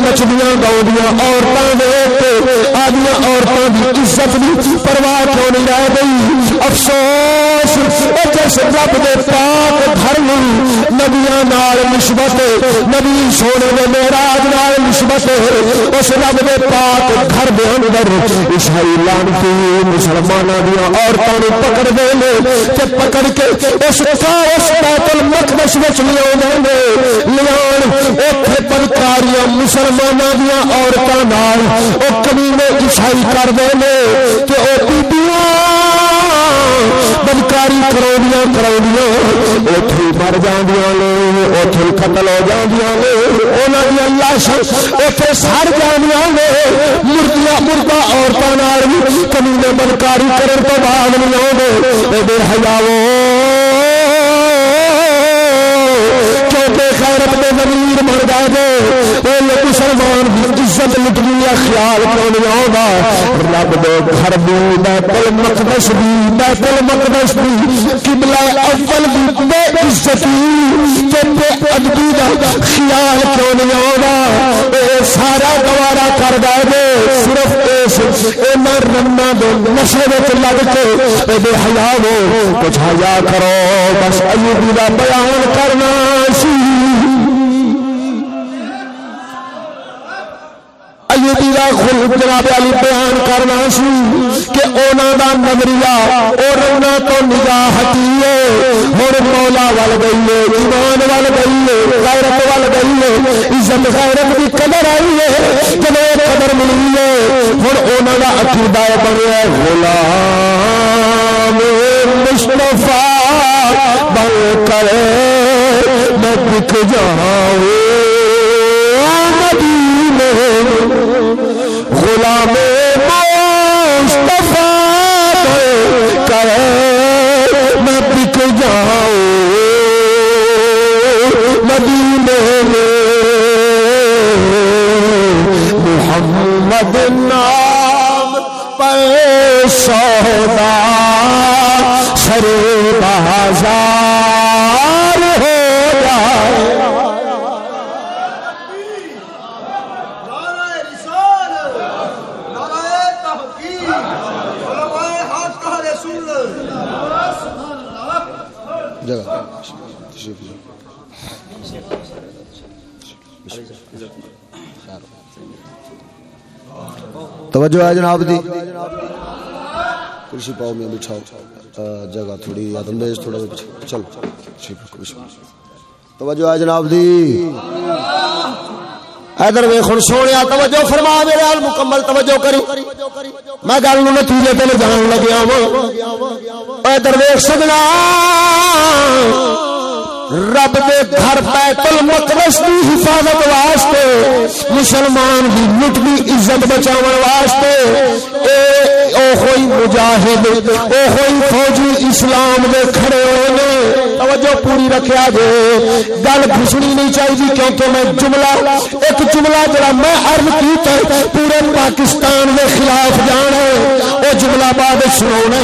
نچدیاں گاؤں عورتوں آدیا عورتوں کی عزت بھی پرواہ کیوں نہیں رہ گئی؟ افسوس! جس رب دے پاک گھر نبیاں نال نسبت نبی سونے نے میراج نال نسبت اس رب دے پاک گھر دے اندر عیسائی لانتی مسلمانوں دیا عورتوں نے پکڑ دے لے تے پکڑ کے اس اس بیت المقدس وچ لے آوندے لیان اوتھے پرکاریاں مسلمانوں دیا عورتوں نال، او کمینے عیسائی کر دے لے۔ تے او بیبییاں بدکاری کروڑیاں کروڑیاں اتھی مر جاندیاں نے اتھی قتل ہو جاندیاں نے انہاں دی اللہ اتھے سڑ جاندیاں نے مردیاں مردہ عورتاں نال کمینے بدکاری کرن تو بعد نہیں آوندے اے بے حیاوو کیونکہ خیرت میں ضمیر مر گئے گے مسلمان عزت لٹنی خیال کیوں نہیں آگا رب دے گھر بھی بیت المقدس بھی بیت المقدس بھی قبلہ اول بھی بے عزتی۔ تے بے ادبی دا خیال کیوں نہیں آگا اے سارا گوارا کر دے گے صرف اس اینا رنا دے نشے وچ لگ کے اے بے حیا ہو۔ کچھ حیا کرو، بس ایوبی دا بیان کرنا۔ سی ایوبی دا خلق جناب علی بیان کرنا سی کہ اونا دا نظریہ او رونا تو نگاہ ہٹیے ہن مولا ول گئی ہے، ایمان ول گئی ہے، غیرت ول گئی ہے، عزت غیرت دی قدر آئی ہے جب قدر ملی ہے۔ ہن اونا دا عقیدہ بنیا ہے، غلام مصطفی بن کر میں بک جاؤں۔ توجہ ہے جناب دی۔ کرسی پاؤ میں بٹھاؤ۔ جگہ تھوڑی آدم بیج تھوڑا چل توجہ ہے جناب دی۔ ادھر ویخن سونے توجہ فرما میرے حال مکمل توجہ کری۔ میں گل نتیجے تین جان لگیا وا ادھر ویخ سکنا رب دے گھر بیت المقدس دی حفاظت واسطے، مسلمان دی مٹ دی عزت بچاون واسطے، اے، او ہوئی مجاہد، او ہوئی فوجی اسلام دے کھڑے ہوئے نے توجہ پوری رکھیا جے گل گھسنی نہیں چاہیے کیونکہ میں جملہ، ایک جملہ جڑا میں عرض کیتا پورے پاکستان دے خلاف جان ہے۔ او جملہ بعد سنانا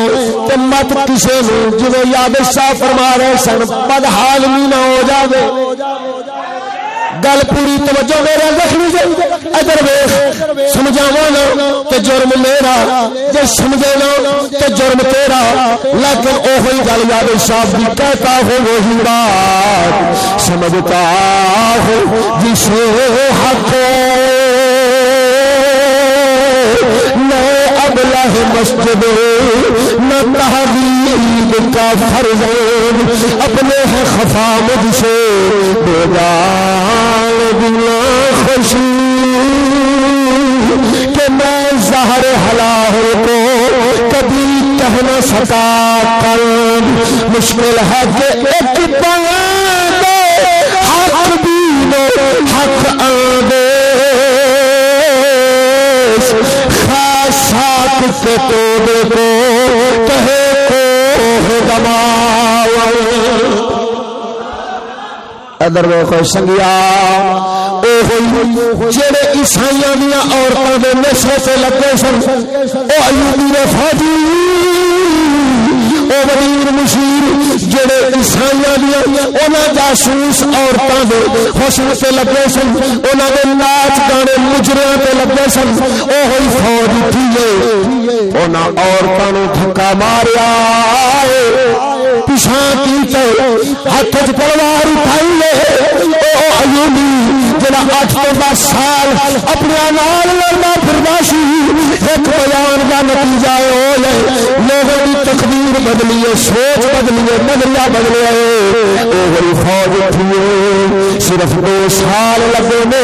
تے مت کسے نوں، جویں یاد شاہ فرما رہے سن بد حال نہ ہو جاوے۔ گل پوری توجہ میرے رکھنی جی ادھر ویخ سمجھاوا نا تو جرم میرا۔ جی سمجھے نا تو جرم تیرا۔ لیکن اوہی گل یاد صاحب بھی کہتا ہو وہی بات۔ سمجھتا ہو جسے حق میں ابلہ مسجد، نہ تحریر کا فرض۔ اپنے ہے خفا مجھ سے بیدار کہہ سکا کر مشکل ہے کہ ایک بات حق بھی حق آدے خاصات کے تو کو کہے کو دماؤ ادر ویخو سنگیا جڑے عیسائی دیا عورتوں کے نشے سے لگے سن وہ ایوبی نے فوجی دیا جاسوس عورتوں کے حسن سے لگے سن انہوں کے ناچ گانے مجرے پہ لگے سن وہ فوج اٹھی ہے۔ انہوں عورتوں دھکا ماریا پچھا کی ہاتھ چ تلوار اٹھائی ہے۔ جڑا اٹھ تو دس سال اپنے نال لڑنا پھرنا سی، ایک بیان کا نتیجہ لوگوں کی تقدیر بدلی ہے سوچ بدلی ہے نظریہ بدلے ہے فوج اٹھی صرف دو سال لگے نے۔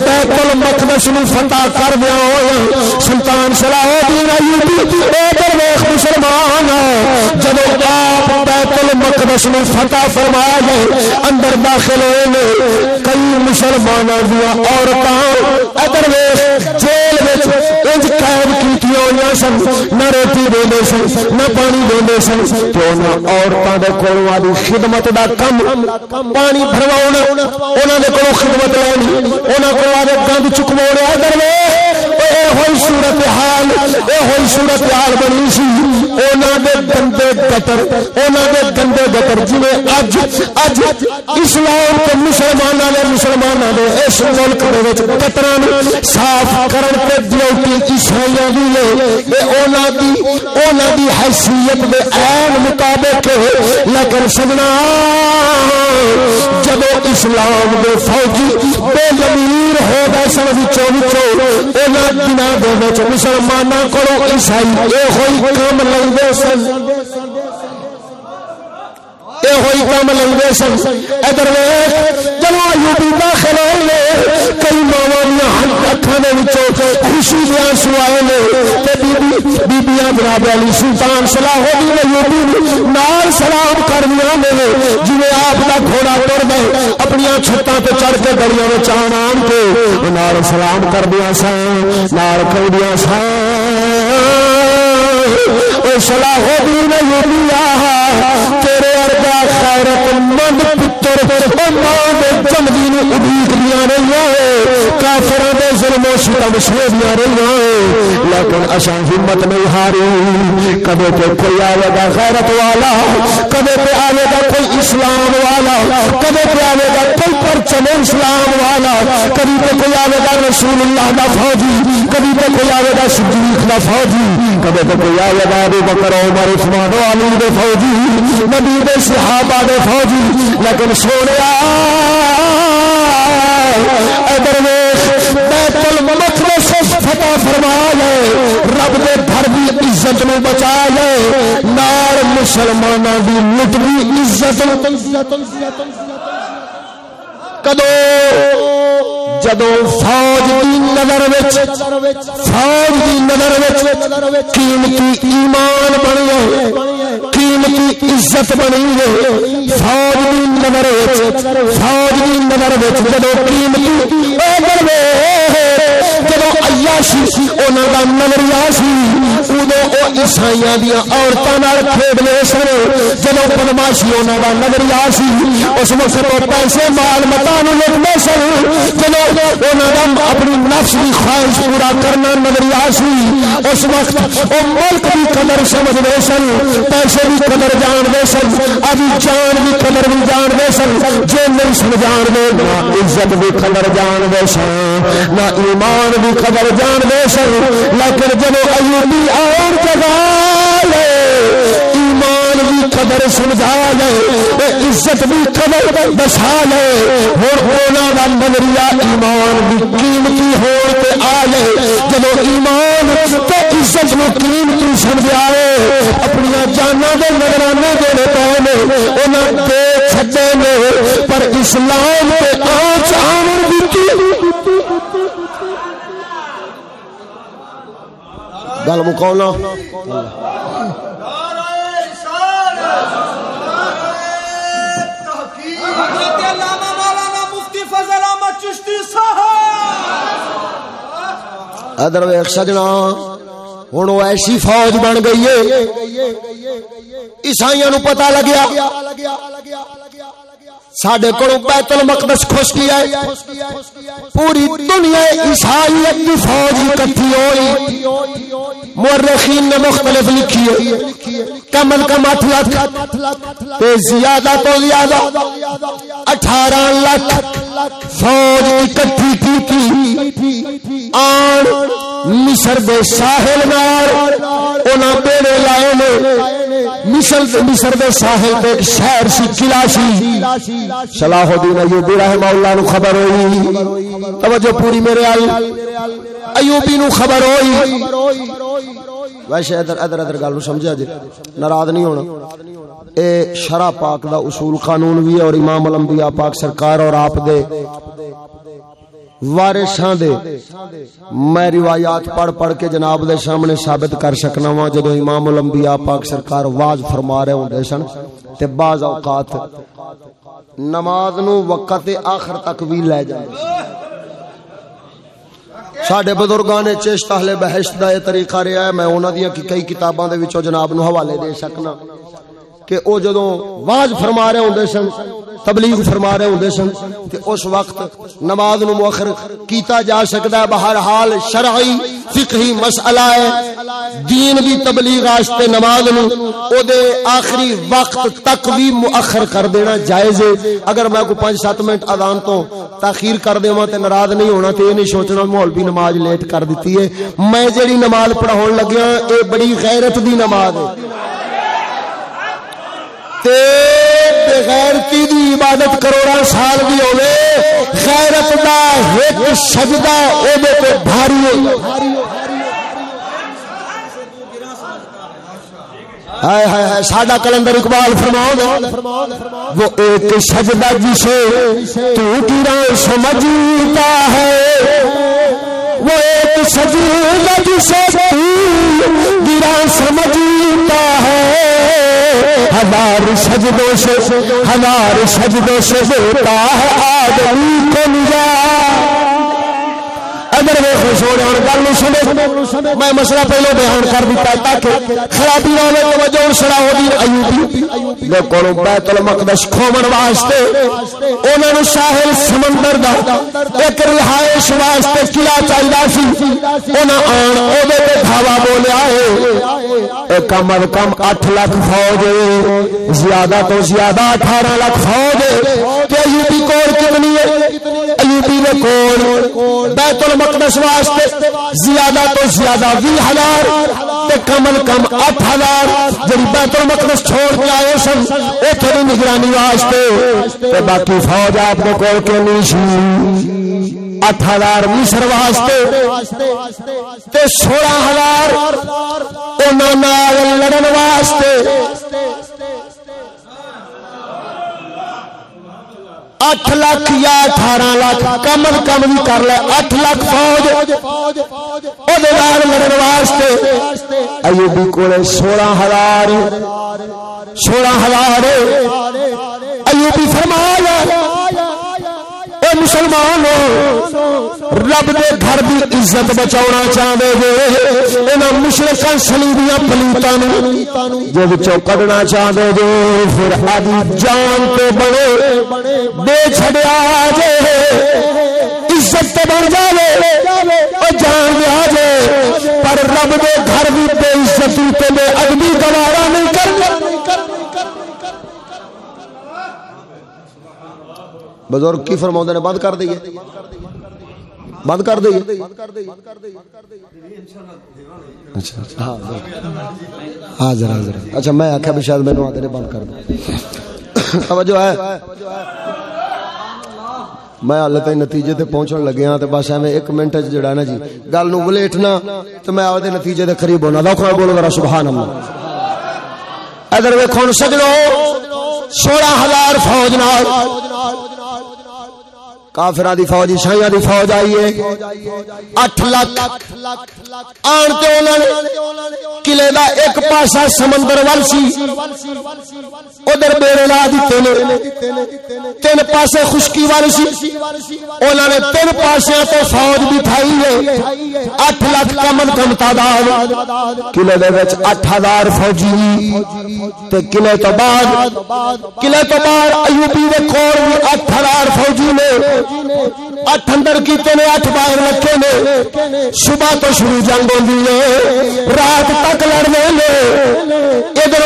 بیت المقدس نو فتح کر دیا ہوا سلطان صلاح الدین ایوبی ادھر ویخ مسلمان جب آپ بیت المقدس نو فتح فرما گئے، اندر داخل ہوئے کئی مسلمانوں دیا عورتیں ادھر ویخ جیل انج قید کی ہوئی سن نہ روٹی دے سن نہ پانی دے سن تو عورتوں کے کولوں آدھی خدمت دا کم پانی بھروا انہوں نے کولوں خدمت لینی انہوں کو آدھے گند چکوا ادھر ہوئی صورت حال یہ ہوئی صورت حال بنی سی۔ انہوں نے گندے گٹر انہوں نے گندے گٹر جی اج اج اسلام کے مسلمانوں نے مسلمانوں نے اس ملک کے گٹر صاف کرن کے ڈیوٹی عیسائی دی ہے انہوں دی انہوں دی حیثیت کے عین مطابق لیکن سجنا، جب اسلام دے فوجی بے زمیر ہو گئے سن وچوں وچوں انہاں دناں دے وچ مسلماناں کولوں عیسائی اے ہوئی کام لگدے سن اے ہوئی کام لگدے سن ادھر ویکھ جلو ایوبی داخل ہوئے کئی ماواں دیاں اکھاں دے وچوں خوشی دے آنسو آئے نے تے بی بی بیاں جناب علی سلطان صلاح الدین ایوبی نال سلام کر دیا نے جویں آپ دا گھوڑا ٹر گئے اپنی چھتاں تے چڑھ کے گڑیاں وچ آن آن کے نال سلام کر دیا سن نال کہندیاں سن او صلاح الدین ایوبی تیرے ارگا خیرت مند پتر او ماں دے جمدی نو اڈیک دیا رہی کافراں دے ظلم و ستم سو رہی لیکن اساں ہمت نہیں ہاری کدے تے کوئی آوے گا غیرت والا کدے تے آوے گا کوئی اسلام والا کدے تے آوے گا کوئی پرچم اسلام والا۔ کبھی تے کوئی آوے گا رسول اللہ دا فوجی، کبھی تے کوئی آوے گا صدیق دا فوجی۔ کبھی تے کوئی آوے گا ابو بکر، عمر، عثمان و علی دے فوجی۔ نبی دے صحابہ صحابہ دے فوجی لیکن سونے ادھر بیت المقدس فتح فرما لے رب دے گھر دی عزت نو بچا لے نار مسلمانوں دی لٹ دی عزت کدو؟ جدو فوج کی نظر فوج کی نظر قیمتی ایمان بن گئے قیمتی عزت بنی ہے۔ فوج دی نظر فوج دی نظر جدو قیمتی جب عیاشی انہوں کا نظریہ سی ادو وہ عیسائی دیا عورتوں کھیڈنے سن۔ جب بدماشی انہوں کا نظریہ سی، اس وقت پیسے مال متا نو سن۔ جب انہوں کا اپنی نفس کی خواہش پورا کرنا نظریہ سی اس وقت او ملک دی قدر سمجھنے سن، پیسے دی قدر جان دے سن، ابھی جان دی قدر بھی جان دے سن، جو نہیں سمجھان دے، نہ عزت دی قدر جان دے سن، نہ ایمان دی قدر جان دے سن۔ لیکن جب ایوبی اور جگہ لے قدر سمجھا لے عزت دی قدر بسا لے۔ ہر ہونا دا نظریہ ایمان دی قیمتی ہو تے آ لے۔ جب ایمان تے عزت نو قیمتی سمجھا لے اپنی جانا دے نگرانے دے پے انہاں دے چھڈے نے۔ پر اسلام تے آنچ آمن دیتی گل مکونا ادر ویخ سجنا ہوں ایسی فوج بن گئی ہے۔ عیسائی نو پتا لگیا۔ سڈے کو بیت المقدس خوش کیا پوری دنیا عیسائیت کی فوج اکٹھی ہوئی۔ مورخین نے مختلف لکھی ہے کم از کم اٹھ لاکھ۔ زیادہ تو زیادہ اٹھارہ لاکھ فوج اکٹھی کی آن مصر دے ساحل نال، انہاں بیڑے لائے نے۔ مصر مصر دے ساحل تے ایک شہر سی، قلعہ سی۔ صلاح الدین ایوبی رحمہ اللہ نو خبر ہوئی۔ توجہ پوری میرے آئی ایوبی نو خبر ہوئی۔ ویسے ادھر ادھر ادھر گل نو سمجھا جی ناراض نہیں ہونا۔ اے شرع پاک دا اصول قانون بھی ہے اور امام الانبیاء پاک سرکار اور آپ دے۔ وارثاں دے۔ میں روایات پڑھ پڑھ کے جناب دے سامنے ثابت کر سکنا وا جدو امام الانبیاء پاک سرکار واز فرما رہے ہوندے سن تے بعض اوقات نماز نو وقت آخر تک بھی لے جاندے ساڈے بزرگاں نے چشت اہل بہشت دا یہ طریقہ رہا ہے، میں انہاں دیاں کئی کتاباں دے وچوں جناب نو حوالے دے سکنا کہ او جدوں واز فرما رہے ہوندے سن تبلیغ فرما رہے ہوندے سن تے اس وقت نماز نو مؤخر کیتا جا سکدا ہے، بہرحال شرعی فقہی مسئلہ ہے۔ دین بھی تبلیغ واسطے نماز نو او دے آخری وقت تک بھی مؤخر کر دینا جائز ہے۔ اگر میں کو 5 7 منٹ اذان تو تاخیر کر دیواں تے ناراض نہیں ہونا تے یہ نہیں سوچنا مولوی نماز لیٹ کر دتی ہے۔ میں جیڑی نماز پڑھاون لگیا اے بڑی غیرت دی نماز ہے۔ تے بغیرتی دی عبادت کروڑا سال بھی ہوے غیرت دا ایک سجدہ او دے تے بھاری ہے ہائے ہائے ہائے، ساڈا کلندر اقبال فرماؤ وہ ایک سجدہ جسے تو گرا سمجھتا ہے۔ وہ ایک سجود جسے تو گرا سمجھتا ہے۔ ہزار سجدوں سے ہزار سجدوں سے دیتا ہے آدمی کو نجات۔ ادھر ویخ سونے ہوں گل سنے میں مسئلہ پہلے بیان کر دیتا تاکہ خرابی نہ ہوئے، توجہ سڑا ہو دی ایوبی۔ لوگوں بیت المقدس کھومن واسطے انہوں نے ساحل سمندر دا ایک رہائش واسطے قلعہ چاہیے سی۔ انہاں آن او دے تے دھاوا بولیا ہے کم از کم اٹھ لاکھ فوج، زیادہ تو زیادہ اٹھارہ لاکھ فوج، کہ ایوبی کول کتنی ہے؟ ایوبی نے کول بیت المقدس واسطے زیادہ تو زیادہ بھی ہزار کم از کم اٹھ ہزار جی بیت المقدس چھوڑ کے آئے سن اتنے نگرانی واسطے۔ تے باقی فوج آپ کو کول کے نہیں سی؟ اٹھ ہزار مصر واسطے۔ تے سولہ ہزار انہوں لڑن واسطے۔ اٹھ لاکھ یا اٹھارہ لاکھ، کم از کم بھی کر لے، اٹھ لاکھ فوج۔ لڑن واسطے ایوبی کو سولہ ہزار سولہ ہزار۔ ایوبی فرمایا مسلمان رب دے گھر دی عزت بچاؤنا چاہتے گے۔ انہاں مشرقاں سلیبیاں پلیتاں جو وچوں کڈنا چاہتے جو پھر آدھی جان تے بڑے دے چھڈیا جے۔ عزت تے بن جاوے، او جان دے جے۔ پر رب دے گھر دی بے عزتی تے بے ادبی گوارا نہیں کرنا۔ بزرگ کی فرما نے بند کر دئیے بند کر دئیے اچھا،, اچھا, ہاں, ہاں۔, ہاں، حاضر حاضر اچھا میں آخیا بھی شاید مینو آتے بند کر دیں توجہ ہے۔ میں ہال تھی نتیجے تے پہنچن لگے ہاں تے بس ایویں ایک منٹ جڑا نا جی گل نو ولیٹنا تے میں آدھے نتیجے دے قریب ہونا۔ لوکھا بولو ذرا سبحان اللہ ادھر ویکھو سجڑو سولہ ہزار فوج نال کافرا دی فوج عیسائی دی فوج آئی ہے۔ اٹھ لاکھ۔ آن تے انہوں نے قلعے دا ایک پاسا سمندر ول سی۔ ادھر بیڑے لا دیتے نے۔ تین پاسے خشکی وال سی۔ انہوں نے تین پاسے تو فوج بٹھائی ہے۔ اٹھ لاکھ کم کم تعداد۔ قلعے دے وچ اٹھ ہزار فوجی تے قلعے تو بعد قلعے تو بعد ایوبی دے کول اٹھ ہزار فوجی نے۔ اٹھ اندر کیتے نے اٹھ باہر رکھے نے۔ صبح تو شروع جنگ ہوندی ہے، رات تک لڑنے نے۔ ادھر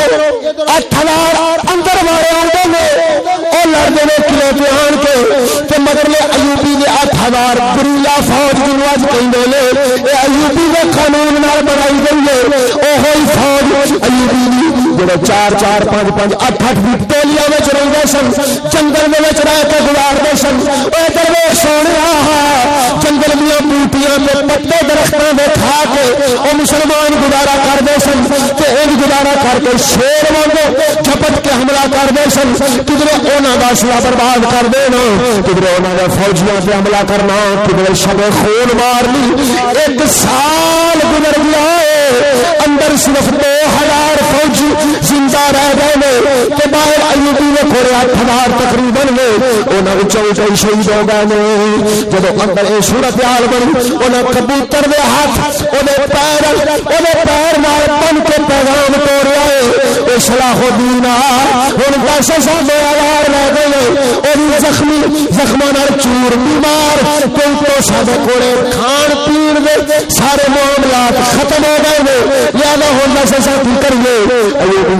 اٹھ ہزار اندر والے آتے نے وہ لڑتے نے کلو پہ آن کے۔ تے مگر ایوبی نے اٹھ ہزار گریلا فوج جنوب اج کہیں نے، اے ایوبی نے قانون جڑے چار چار پانچ پانچ اٹھ اٹھ بھی ٹولیاں وچ رہندے سن جنگل دے وچ رہ کے گزارتے سن اے درویش سونے جنگل دیا بوٹیاں تے پتے درختوں میں کھا کے وہ مسلمان گزارا کرتے سن تے ایک گزارا کر کے شیر وانگو جپٹ کے حملہ کرتے سن کدھر انہوں کا سلا برباد کر دینا کدھر انہوں نے فوجیاں سے حملہ کرنا کدھر شب خون مار لی ایک سال گزر گیا اندر صرف دو ہزار فوجی زندہ رہ گئے کہ باہر ایوبی نے کھوڑے اٹھ ہزار تقریباً نے انہوں نے شہید ہو گئے نے جب اندر یہ صورت حال بنی انہیں کبوتر دے ہاتھ وہ پیر وہ پیر مار بن کے پیغام توڑے۔ صلاح الدین دس آوار گئے زخمی زخم چور، بیمار، کوئی تو سارے کوڑے کھان پین دے سارے معاملات ختم ہو گئے لہذا ہوں دس سال کی کریے۔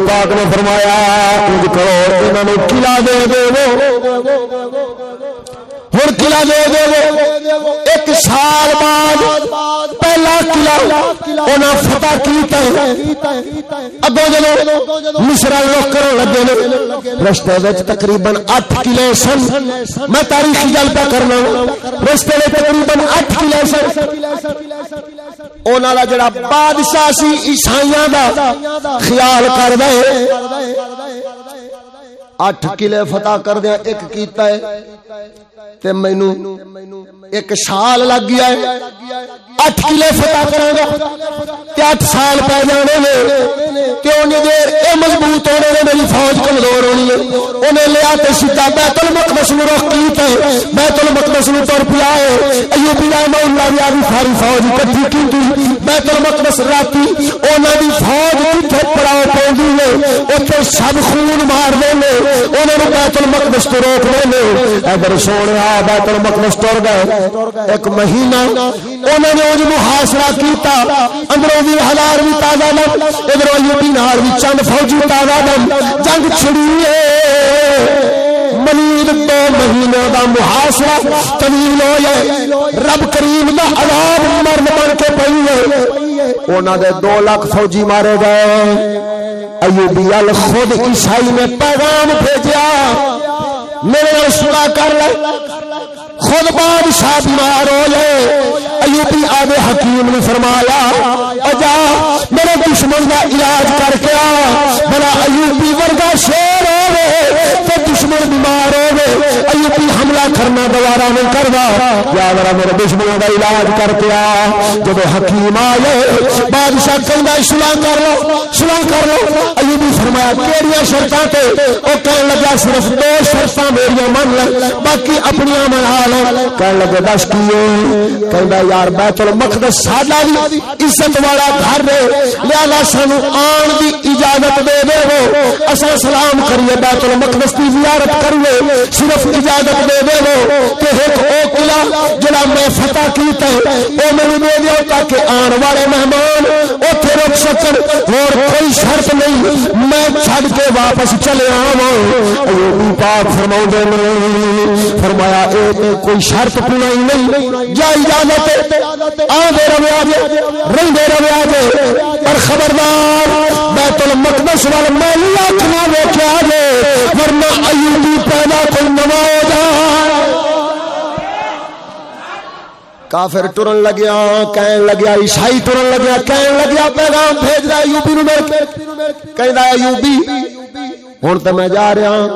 پاک نے فرمایا کچھ کرو انہوں نے قلعہ دے دو ہر قلعہ دے دے ایک سال بعد پہلا قلعہ انہاں فتح کیتا ہے۔ اگوں جلو مصر لوگ کرو لگے نے، رشتے وچ تقریباً 8 قلعے سن۔ میں تاریخی گل پہ کرنا رشتے وچ تقریباً 8 قلعے سن۔ انہاں دا جڑا بادشاہ سی، عیسائیاں دا خیال کر دے اٹھ قلعے فتح کر دیا ایک کیتا ہے۔ تے مینو ایک سال لگ گیا ہے۔ اٹھ قلعے فتح کرا گا۔ تے اٹھ سال پہ جانے نے۔ تے انہیں دیر اے مضبوط ہونے نے، میری فوج کمزور ہونی ہے۔ انہیں لیا تے سیدھا بیت المقدس نو رخ کیتا ہے بیت المقدس نو تر پیا ہے۔ ایوبی رحمہ اللہ دی آدھی ساری فوج اکٹھی کیتی بیت المقدس راتی انہاں دی فوج کتھے پڑاؤ پوندی ہے اوتھے سب خون مار دے نے۔ انہاں نو بیت المقدس تو روک لے نے۔ ادھر سونے بیت المقدس ٹر گئے۔ ایک مہینہ انہوں نے وہ محاصرہ کیتا۔ اندروں بھی ہزار بھی تازہ دم، ادھر ایوبی نال بھی چند فوجی تازہ دم۔ جنگ چھڑی ہے۔ ملید دو مہینوں دا محاصرہ طویل ہو جائے رب کریم دا عذاب مرد بن کے پئی ہے۔ انہاں دے دو لاکھ فوجی مارے گئے۔ ایوبی ال خود عیسائی نے پیغام بھیجا۔ میرے سنا کر لے۔ خود بادشاہ بیمار ہو جائے۔ ایوبی آدھے حکیم نے فرمایا، اجا میرے دشمن کا علاج کر کے آ۔ بڑا ایوبی ورگا شیر ہو تو دشمن بیمار ہو ایوبی گوارا نہیں کردا یا ذرا میرے دشمنوں دا علاج کر کے آ۔ جب حکیم آئے، بادشاہ کہندا صلح کر لو صلح کر لو۔ نبی ایوبی فرمایا، کیڑیاں شرطاں تے او کہن لگا صرف دو شرطاں میری من لے باقی اپنی منا لے کہن لگے دس کیے کہندا یار، بیت المقدس ساڈا بھی عزت والا گھر ہے۔ لہذا سانو آن دی اجازت دے دے وہ۔ اسا سلام کریے، بیت المقدس دی زیارت کریے صرف اجازت دے دے وہ۔ کہ ایک او قلعہ جڑا میں فتح کیتا ہے، او میں دے دیو تاکہ آن والے مہمان اوتھے رک سکن۔ اور کوئی شرط نہیں۔ میں چھڑ کے واپس چلے آواں۔ ایوبی پاک فرماؤندے نے۔ فرمایا، اے کوئی شرط پورا ہی نہیں۔ جا اجازت آ دے رویا جے رہندے رویا جے پر خبردار، بیت المقدس وال میں آکھنا ویکھیا جے ورنہ ایوبی پیدا کوئی نواں ہو جائے۔ کافر ٹرن لگیا، کہن لگیا، عیسائی ٹرن لگیا، کہن لگیا، پیغام بھیج رہا ایوبی نو مل کہندا ایوبی ہن تے میں جا رہا ہاں۔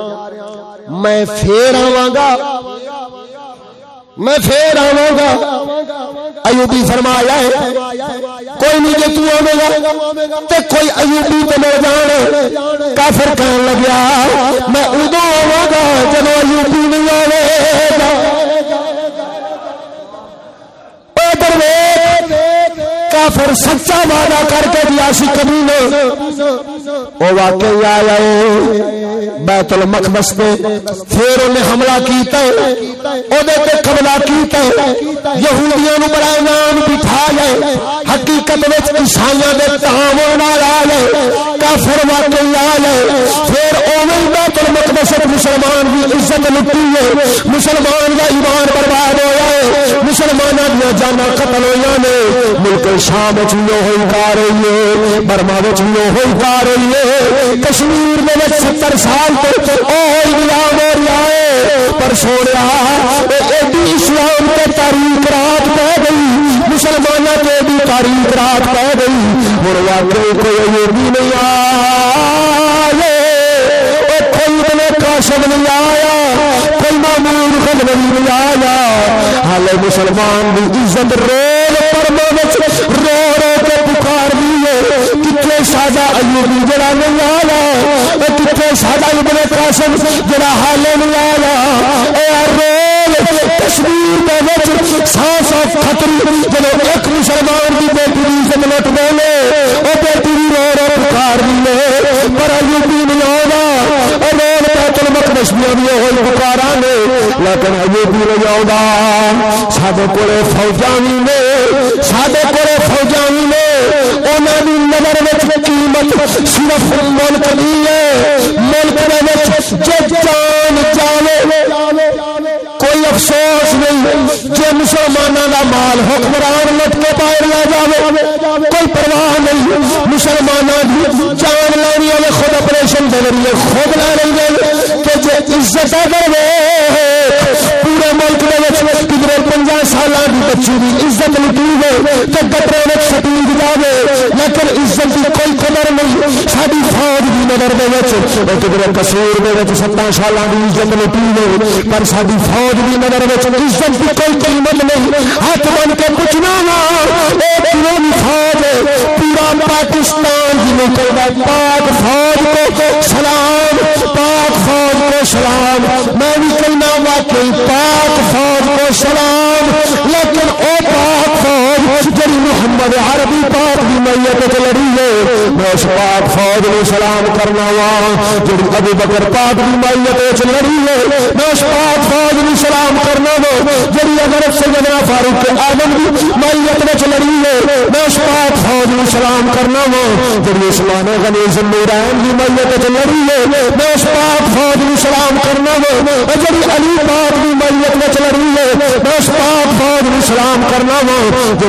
میں پھر آواں گا۔ میں پھر آواں گا۔ ایوبی فرمایا ہے، کوئی نہیں جے تو آوے گا۔ تے کوئی ایوبی تے مر جان کافر کہن لگیا کافر سچا وعدہ کر کے دیا سی کبھی نے۔ وہ واقعی آیا بیت المقدس پہ پھر انہیں حملہ کیتا ہے او دے قبلہ کیتا ہے یہودیاں نو بڑا انعام بٹھا لے حقیقت وچ عیسائیاں دے تعاون لے کافر واقعی پھر اوویں بیت المقدس مسلمان دی عزت لٹی ہے۔ مسلمان دا ایمان برباد ہویا ہے۔ مسلماناں دی جاناں قتل ہویاں نے۔ ملک شام چیو ہوئی پا رہی ہے، برما چیو ہوئی پا رہی ہے۔ کشمیر میں ستر سال ہو رہا ہے۔ پر سوڑا اسلام کے تاریخ رات پہ مسلمانوں کے بھی تاریخ رات پہ گئی ہر واقعی کوئی بھی نہیں آئے کوئی بنے کاشم نہیں آیا کوئی معمول خود نہیں آیا مسلمان بھی عزت رو رو کے پکار دیے کتنے سادہ ایوبی جڑا نہیں آیا کتنے سادہ ابن قاسم جڑا حال نہیں آیا اے رول کشمیر میں سانس آف جب ایک مسلمان کی بیٹی بولے بیٹی بھی رو رو پکار دیے پر ایوبی نہیں رول بھی ہوئی، پکارا نے لیکن ایوبی نہیں کول بھی نے کول بھی نے انہوں کی نظر میں قیمت صرف ملک نہیں ہے۔ ملک جان جانے افسوس نہیں جو مسلمانوں کا مال حکمران لٹ کے پائے لیا جائے کوئی پرواہ نہیں مسلمانوں کی جان لینی والے خود آپریشن دے رہی ہے خود لے رہی ہے کہ جو عزت کرے پورے ملک کدھر پنجا سال کی بچی کی عزت لٹی گئے تو کپڑے میں سٹیک جائے لیکن عزت کی کوئی قدر نہیں ساری فوج کی نظر کدھر کسور کے ستر سال کی عزت لٹی گئے پر ساری فوج کی نظر عزت کی کوئی قیمت نہیں۔ ہاتھ بن کے پوچھنا فوج، پورا پاکستان جی پاک فوج کو سلام، پاک فوج کو سلام۔ میں بھی کہنا واقعی پاک فوج کو سلام لیکن او پاک فوج جی محمد عربی پاک کی میت چ لڑی ہے۔ میں اس پاک فوج کو سلام کرنا وا۔ جی ابو بکر پاک کی میت چ لڑی ہے، میں اس پاک فوج کو سلام کرنا وا۔ جی اگر سیدنا فاروق آدم کی میت وچ لڑی ہے، میں اس پاک فوج کو سلام کرنا وا۔ جی عثمان غنی زموران کی میت چ لڑی ہے، میں اس پاک فوج کو سلام کرنا وا۔ جی علی پاک کی میت وچ لڑی ہے، میں اس پاک فوج کو سلام کرنا وا۔ جی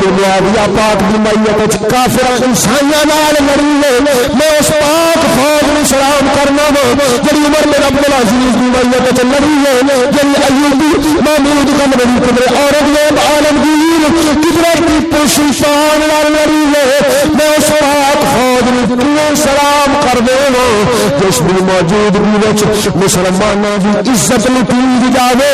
معاویہ پاک کی میت کافر عیسائیاں نال لڑی ہے میں اس پاک فوج کو سلام کرنا وا جڑی عمر میں عبد العزیز کی میت لڑی ہے جڑی ایوبی محمود کمرے کدھر اورنگزیب عالمگیر کدھر ٹیپو سلطان نال لڑی ہے میں اس پاک فوج کو سلام کر دے جس بھی موجودگی وچ مسلمانوں دی عزت لٹی جاوے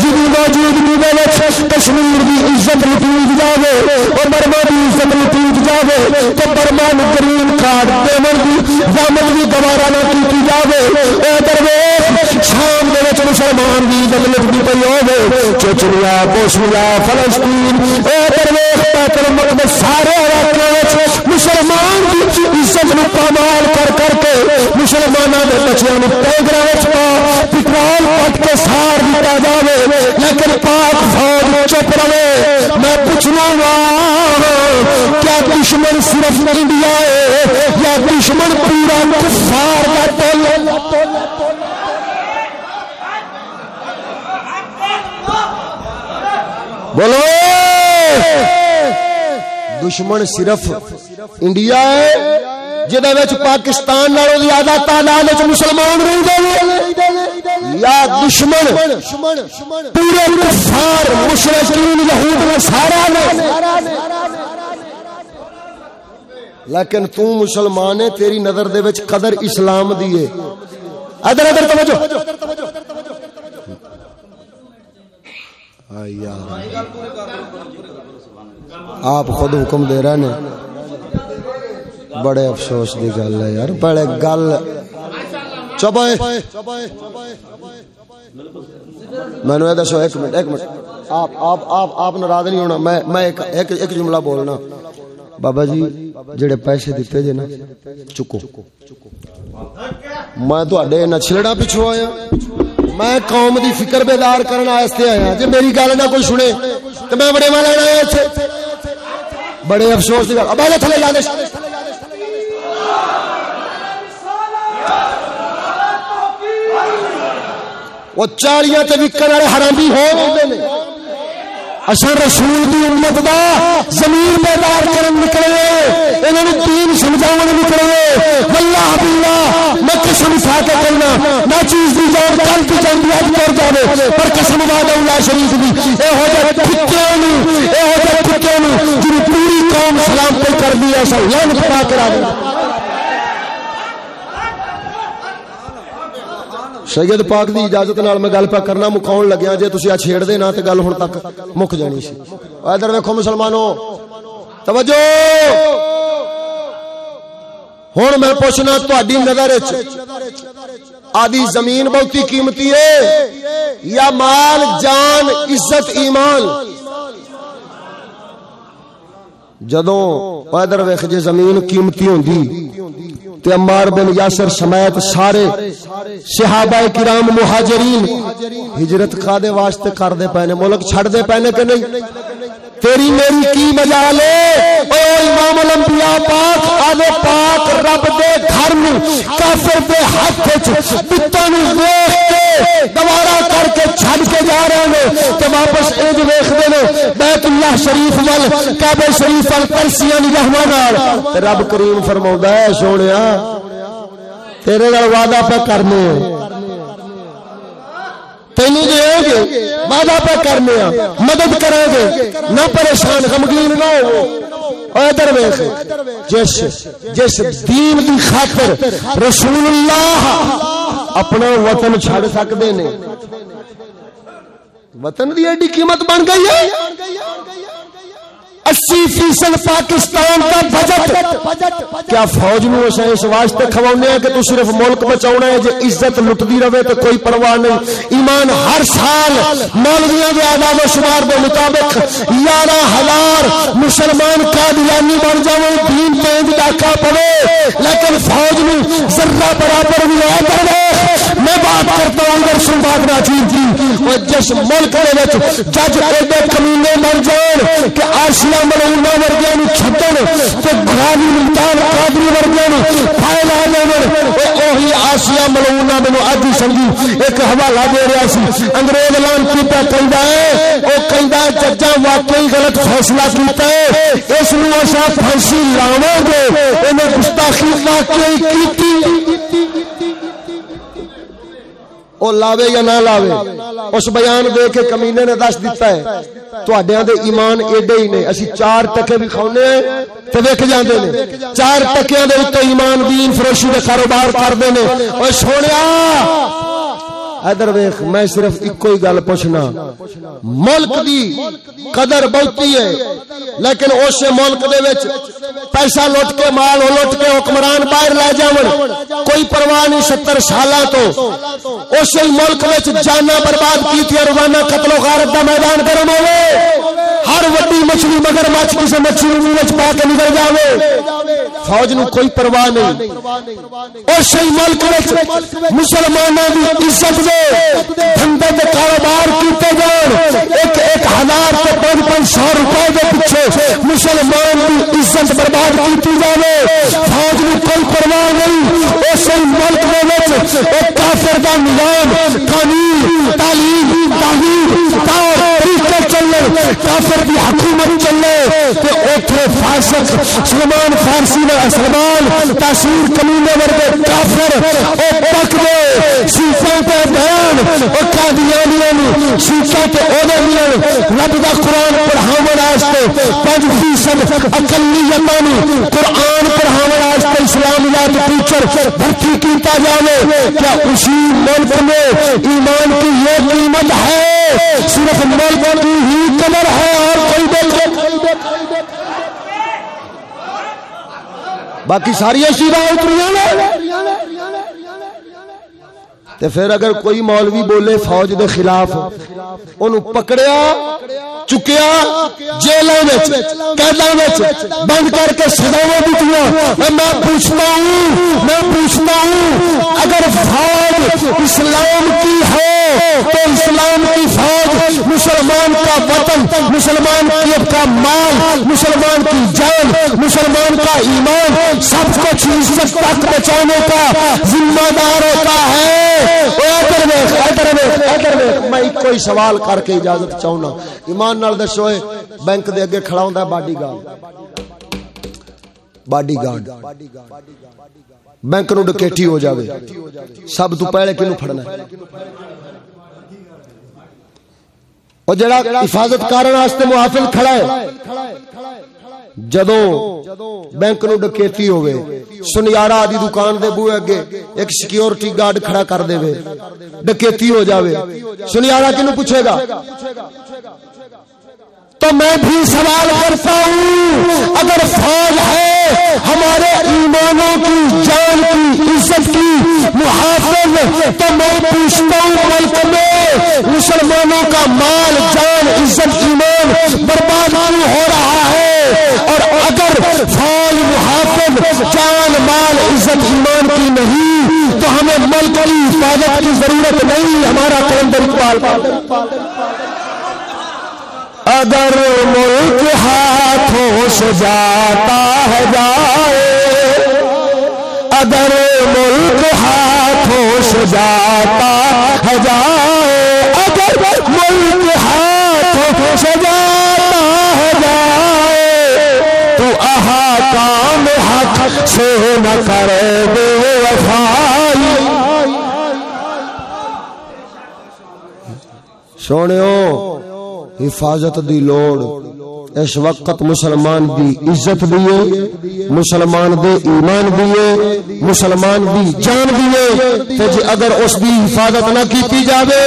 جی موجودگی وچ کشمیر دی عزت لٹی جاوے اور برما دی عزت لٹی جاوے، تو برما نو گرین کارڈ دیون دی زامن بھی گوارا نہ کیتی جاوے۔ اے درویش شام دے وچ مسلمان دی عزت لٹی پئی ہوے چچلیا بوسنیا فلسطین، اے درویش بیت المقدس، سارے علاقے وچ مسلمان دی عزت نو پامال کر کر کے مسلمانوں کے بچوں نے پیگرا پا پٹرول پٹ کے سار دیا جائے لیکن پاک فوج چپ رہے۔ میں پوچھنا وا، کیا دشمن صرف انڈیا ہے، یا دشمن پورا کفار کا بولو۔ دشمن صرف انڈیا ہے جہد پاکستان زیادہ تعداد مسلمان یا دشمن پورے کفار مشرقین یہود میں سارا لیکن تو مسلمان ہے، تیری نظر دے وچ قدر اسلام دی ہے۔ ادھر ادھر، توجہ۔ آپ خود حکم دے رہے ہیں بڑے افسوس دی گل ہے یار، بڑے گل۔ چپ میں نے دسو، ایک منٹ ایک منٹ۔ آپ آپ آپ آپ ناراض نہیں ہونا، میں میں ایک ایک جملہ بولنا۔ بابا جی جڑے پیسے دیتے جے نا، چکو۔ میں تواڈے نہ چھلڑا پچھو آیا۔ میں قوم دی فکر بیدار کرنا واسطے آیا۔ جی میری گل نہ کوئی سنے تو میں بڑے والا آیا اتنے بڑے افسوس دی تھلے لانے وہ چالیاں تے وکن والے حرامی ہو گئے اصل رسول دی امت دا زمین بیدار کرن نکلے، انہوں نے دین سمجھاون نکلے، واللہ باللہ میں قسم کھا کے کہنا، نہ چیز دی جان کل کی جان دی اج کر جاوے، پر قسم وعدہ اللہ شریف دی، اے ہو جائے ٹھکے نو اے ہو جائے ٹھکے نو جن پوری قوم سلام پہ کر دیا ایسا لعنت پا کرا دے سید پاک دی اجازت نال میں گل پہ کرنا مکاون لگیا جے تسی آ چھیڑ دے نا تے گل ہن تک مک جانی سی۔ ادھر ویکھو مسلمانوں توجہ! ہن میں پوچھنا تہاڈی نظر وچ آدی زمین بہتی قیمتی ہے یا مال، جان، عزت، ایمان؟ جدوں ادھر ویکھ جے زمین قیمتی ہوندی تے عمار بن یاسر سمیت سارے صحابہ کرام مہاجرین ہجرت کا دے واسطے کر دے پہنے ملک چھڑ دے پہنے کہ نہیں؟ تیری میری کی مجالے او امام الانبیاء پاک، آدھے پاک رب دے گھر میں کافر دے ہاتھ وچ بتوں نو ویکھ کے دوبارہ کر کے چھڑ کے جا رہے ہیں تے واپس اج ویکھدے نے بیت اللہ شریف ول کعبہ شریف ول پرسیاں نگاہاں نال۔ رب کریم فرماوندا ہے، سونیا، تیرے نال وعدہ پہ کرنے۔ تینو دے گے وعدہ پہ کرنے مدد کریں گے، نہ پریشان، غمگین نہ ہو۔ ادھر ویخ جس جس دین دی خاطر رسول اللہ اپنا وطن چھڑ سکتے نے، وطن دی ایڈی قیمت بن گئی ہے۔ اسی فیصد پاکستان کا بجٹ۔ کیا فوج نو اسے اس واسطے کھوانے ہیں کہ تو صرف ملک بچاؤنا ہے، جے عزت لٹدی رہے تو کوئی پرواہ نہیں۔ ایمان ہر سال مولویاں دے آداب و شمار دے مطابق یارہ ہزار مسلمان قادیانی بن جاوے، دین تینج ڈاکا پڑے۔ لیکن فوج نو ذرہ برابر بھی آ کر میں بات کرتا ہوں اگر سن بات ناچیز کی جس ملک دے وچ جج ایڈے کمینے مر جان کہ آسیا ملونا ورگیا نو چھٹن تے غازی ملتان قادری ورگیا نو پھائل آ جاون اوہی آسیا ملونا مینوں اج ہی سمجھی ایک حوالہ دے رہا سی۔ انگریز اعلان کیتا کہندا ہے۔ او کہندا ججاں واقعی غلط فیصلہ کیتا ہے۔ اس نو اساں پھانسی لاواں گے۔ انہیں گستاخی واقعی کیتی۔ او لاوے یا نہ لاوے، اس بیان دے کے کمینے نے دس دیتا ہے۔ تو دے ایمان ایڈے ہی نے۔ اسی چار ٹکے بھی کھاؤنے ہیں تے ویکھ جاندے نے۔ چار ٹکیاں دے اوتے ایمان دین فروشی دے کاروبار کردے نے۔ اوے سونیا ادر ویخ میں صرف ایک ہی گل پوچھنا۔ ملک دی قدر بہتی ہے، لیکن اس ملک دے وچ پیسہ لٹ کے، مال لٹ کے حکمران باہر لے جاون۔ کوئی پرواہ نہیں، ستر سالاں تو۔ اس ملک وچ جانا برباد کی روزانہ قتل و غارت دا میدان گرم ہوئے ہر وڈی مچھلی مگر مچھ کسی مچھلی وچ پا کے نکل جاوے۔ فوج نو کوئی پرواہ نہیں۔ اور صحیح ملک وچ مسلماناں دی عزت دے۔ دھندے دے کاروبار کیتے جان۔ ایک ایک ہزار تے پانچ پانچ سو روپے دے پیچھے مسلمان دی عزت برباد کیتی جاوے۔ فوج نو کوئی پرواہ نہیں۔ اور صحیح ملک دے وچ ایک کافر دا نظام، قانون، تعلیم تحریر طور طریقے کافر دی حکومت چلے تے اوتھے فاسق سلمان فارسی نے سلمان تاثیر کمینے ورگے کافر، او پک دے۔ سیفاں تے بیان، او قادیانیاں نو سیفاں تے اودے ملن رب دا قرآن پڑھاون واسطے 5% اقلیتاں نو قرآن پڑھاون واسطے اسلام دا ٹیچر بھرتی کیتا جاوے۔ کیا اسی ملک میں ایمان کی یہ قیمت ہے؟ صرف ملک کی ہی قدر ہے اور کوئی بل باقی ساری شیرا اتری تے پھر اگر کوئی مولوی بولے فوج دے خلاف، اونوں پکڑیا، چکیا جیلاں وچ، قیداں وچ، بند کر کے سزاواں دتیاں۔ میں پوچھتا ہوں، میں پوچھتا ہوں، اگر فوج اسلام کی ہے تو اسلام کی فوج، مسلمان کا وطن، مسلمان کا مال، مسلمان کی جان، مسلمان کا ایمان، سب کچھ عزت تک بچانے کا ذمہ دار ہوتا ہے۔ میں کوئی سوال کر کے اجازت چاہنا ایمان نال دسو بینک دے اگے کھڑا ہوندا ہے bodyguard bodyguard bank نو ڈکیٹی ہو جاوے۔ سب تو پہلے کینو پھڑنا ہے؟ اور جڑا حفاظت کارن واسطے محافظ کھڑا ہے، جدوں بینک نو ڈکیتی ہوئے سنیارا آدھی دکان دے بوئے اگے ایک سیکیورٹی گارڈ کھڑا کر دے وے، ڈکیتی ہو جاوے۔ سنیارا کینو پوچھے گا؟ تو میں بھی سوال کرتا ہوں، اگر فوج ہے، ہمارے ایمانوں کی، جان کی، عزت کی، محافظ، تو میں پوچھتا ہوں ملک میں مسلمانوں کا مال، جان، عزت، ایمان برباد ہو رہا ہے؟ اور اگر فوج، محافظ، جان، مال، عزت، ایمان کی نہیں، تو ہمیں ملک کی حفاظت کی ضرورت نہیں، ہمارا کیندر اقبال اگر ملک ہاتھوں سے جاتا ہے جائے۔ اگر ملک ہاتھوں سے جاتا ہے جائے۔ اگر ملک ہاتھوں سے جاتا ہے جائے۔ تو احکام حق سے نہ کرے بے وفائی۔ سونے حفاظت دی لوڑ۔ اس وقت مسلمان دی عزت دیے مسلمان دے ایمان دیے مسلمان دی جان دیے تے جی اگر اس دی حفاظت نہ کیتی جاوے،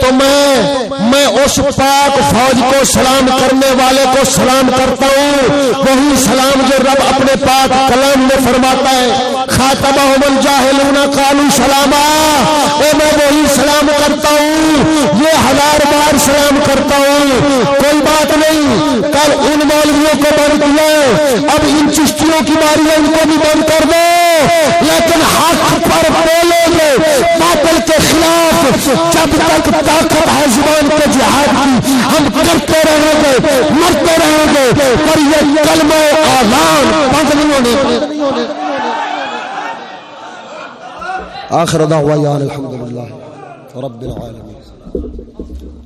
تو میں میں اس پاک فوج کو سلام کرنے والے کو سلام کرتا ہوں۔ وہی سلام جو رب اپنے پاک کلام میں فرماتا ہے خاتمہم الجاہلون قالوا سلاما۔ اے میں وہی سلام کرتا ہوں، یہ ہزار بار سلام کرتا ہوں۔ کوئی بات نہیں کل ان مولویوں کو بند کیا اب ان چشتیوں کی باری ان کو بھی بند کر دو۔ لیکن حق پر بولو گے۔ باطل کے خلاف جب تک طاقت ہے زبان کے جہاد کی، ہم کرتے رہیں گے، مرتے رہیں گے۔ پر یہ کلمہ آزان بند نہیں ہونے آخر دعوة الحمد لله رب العالمين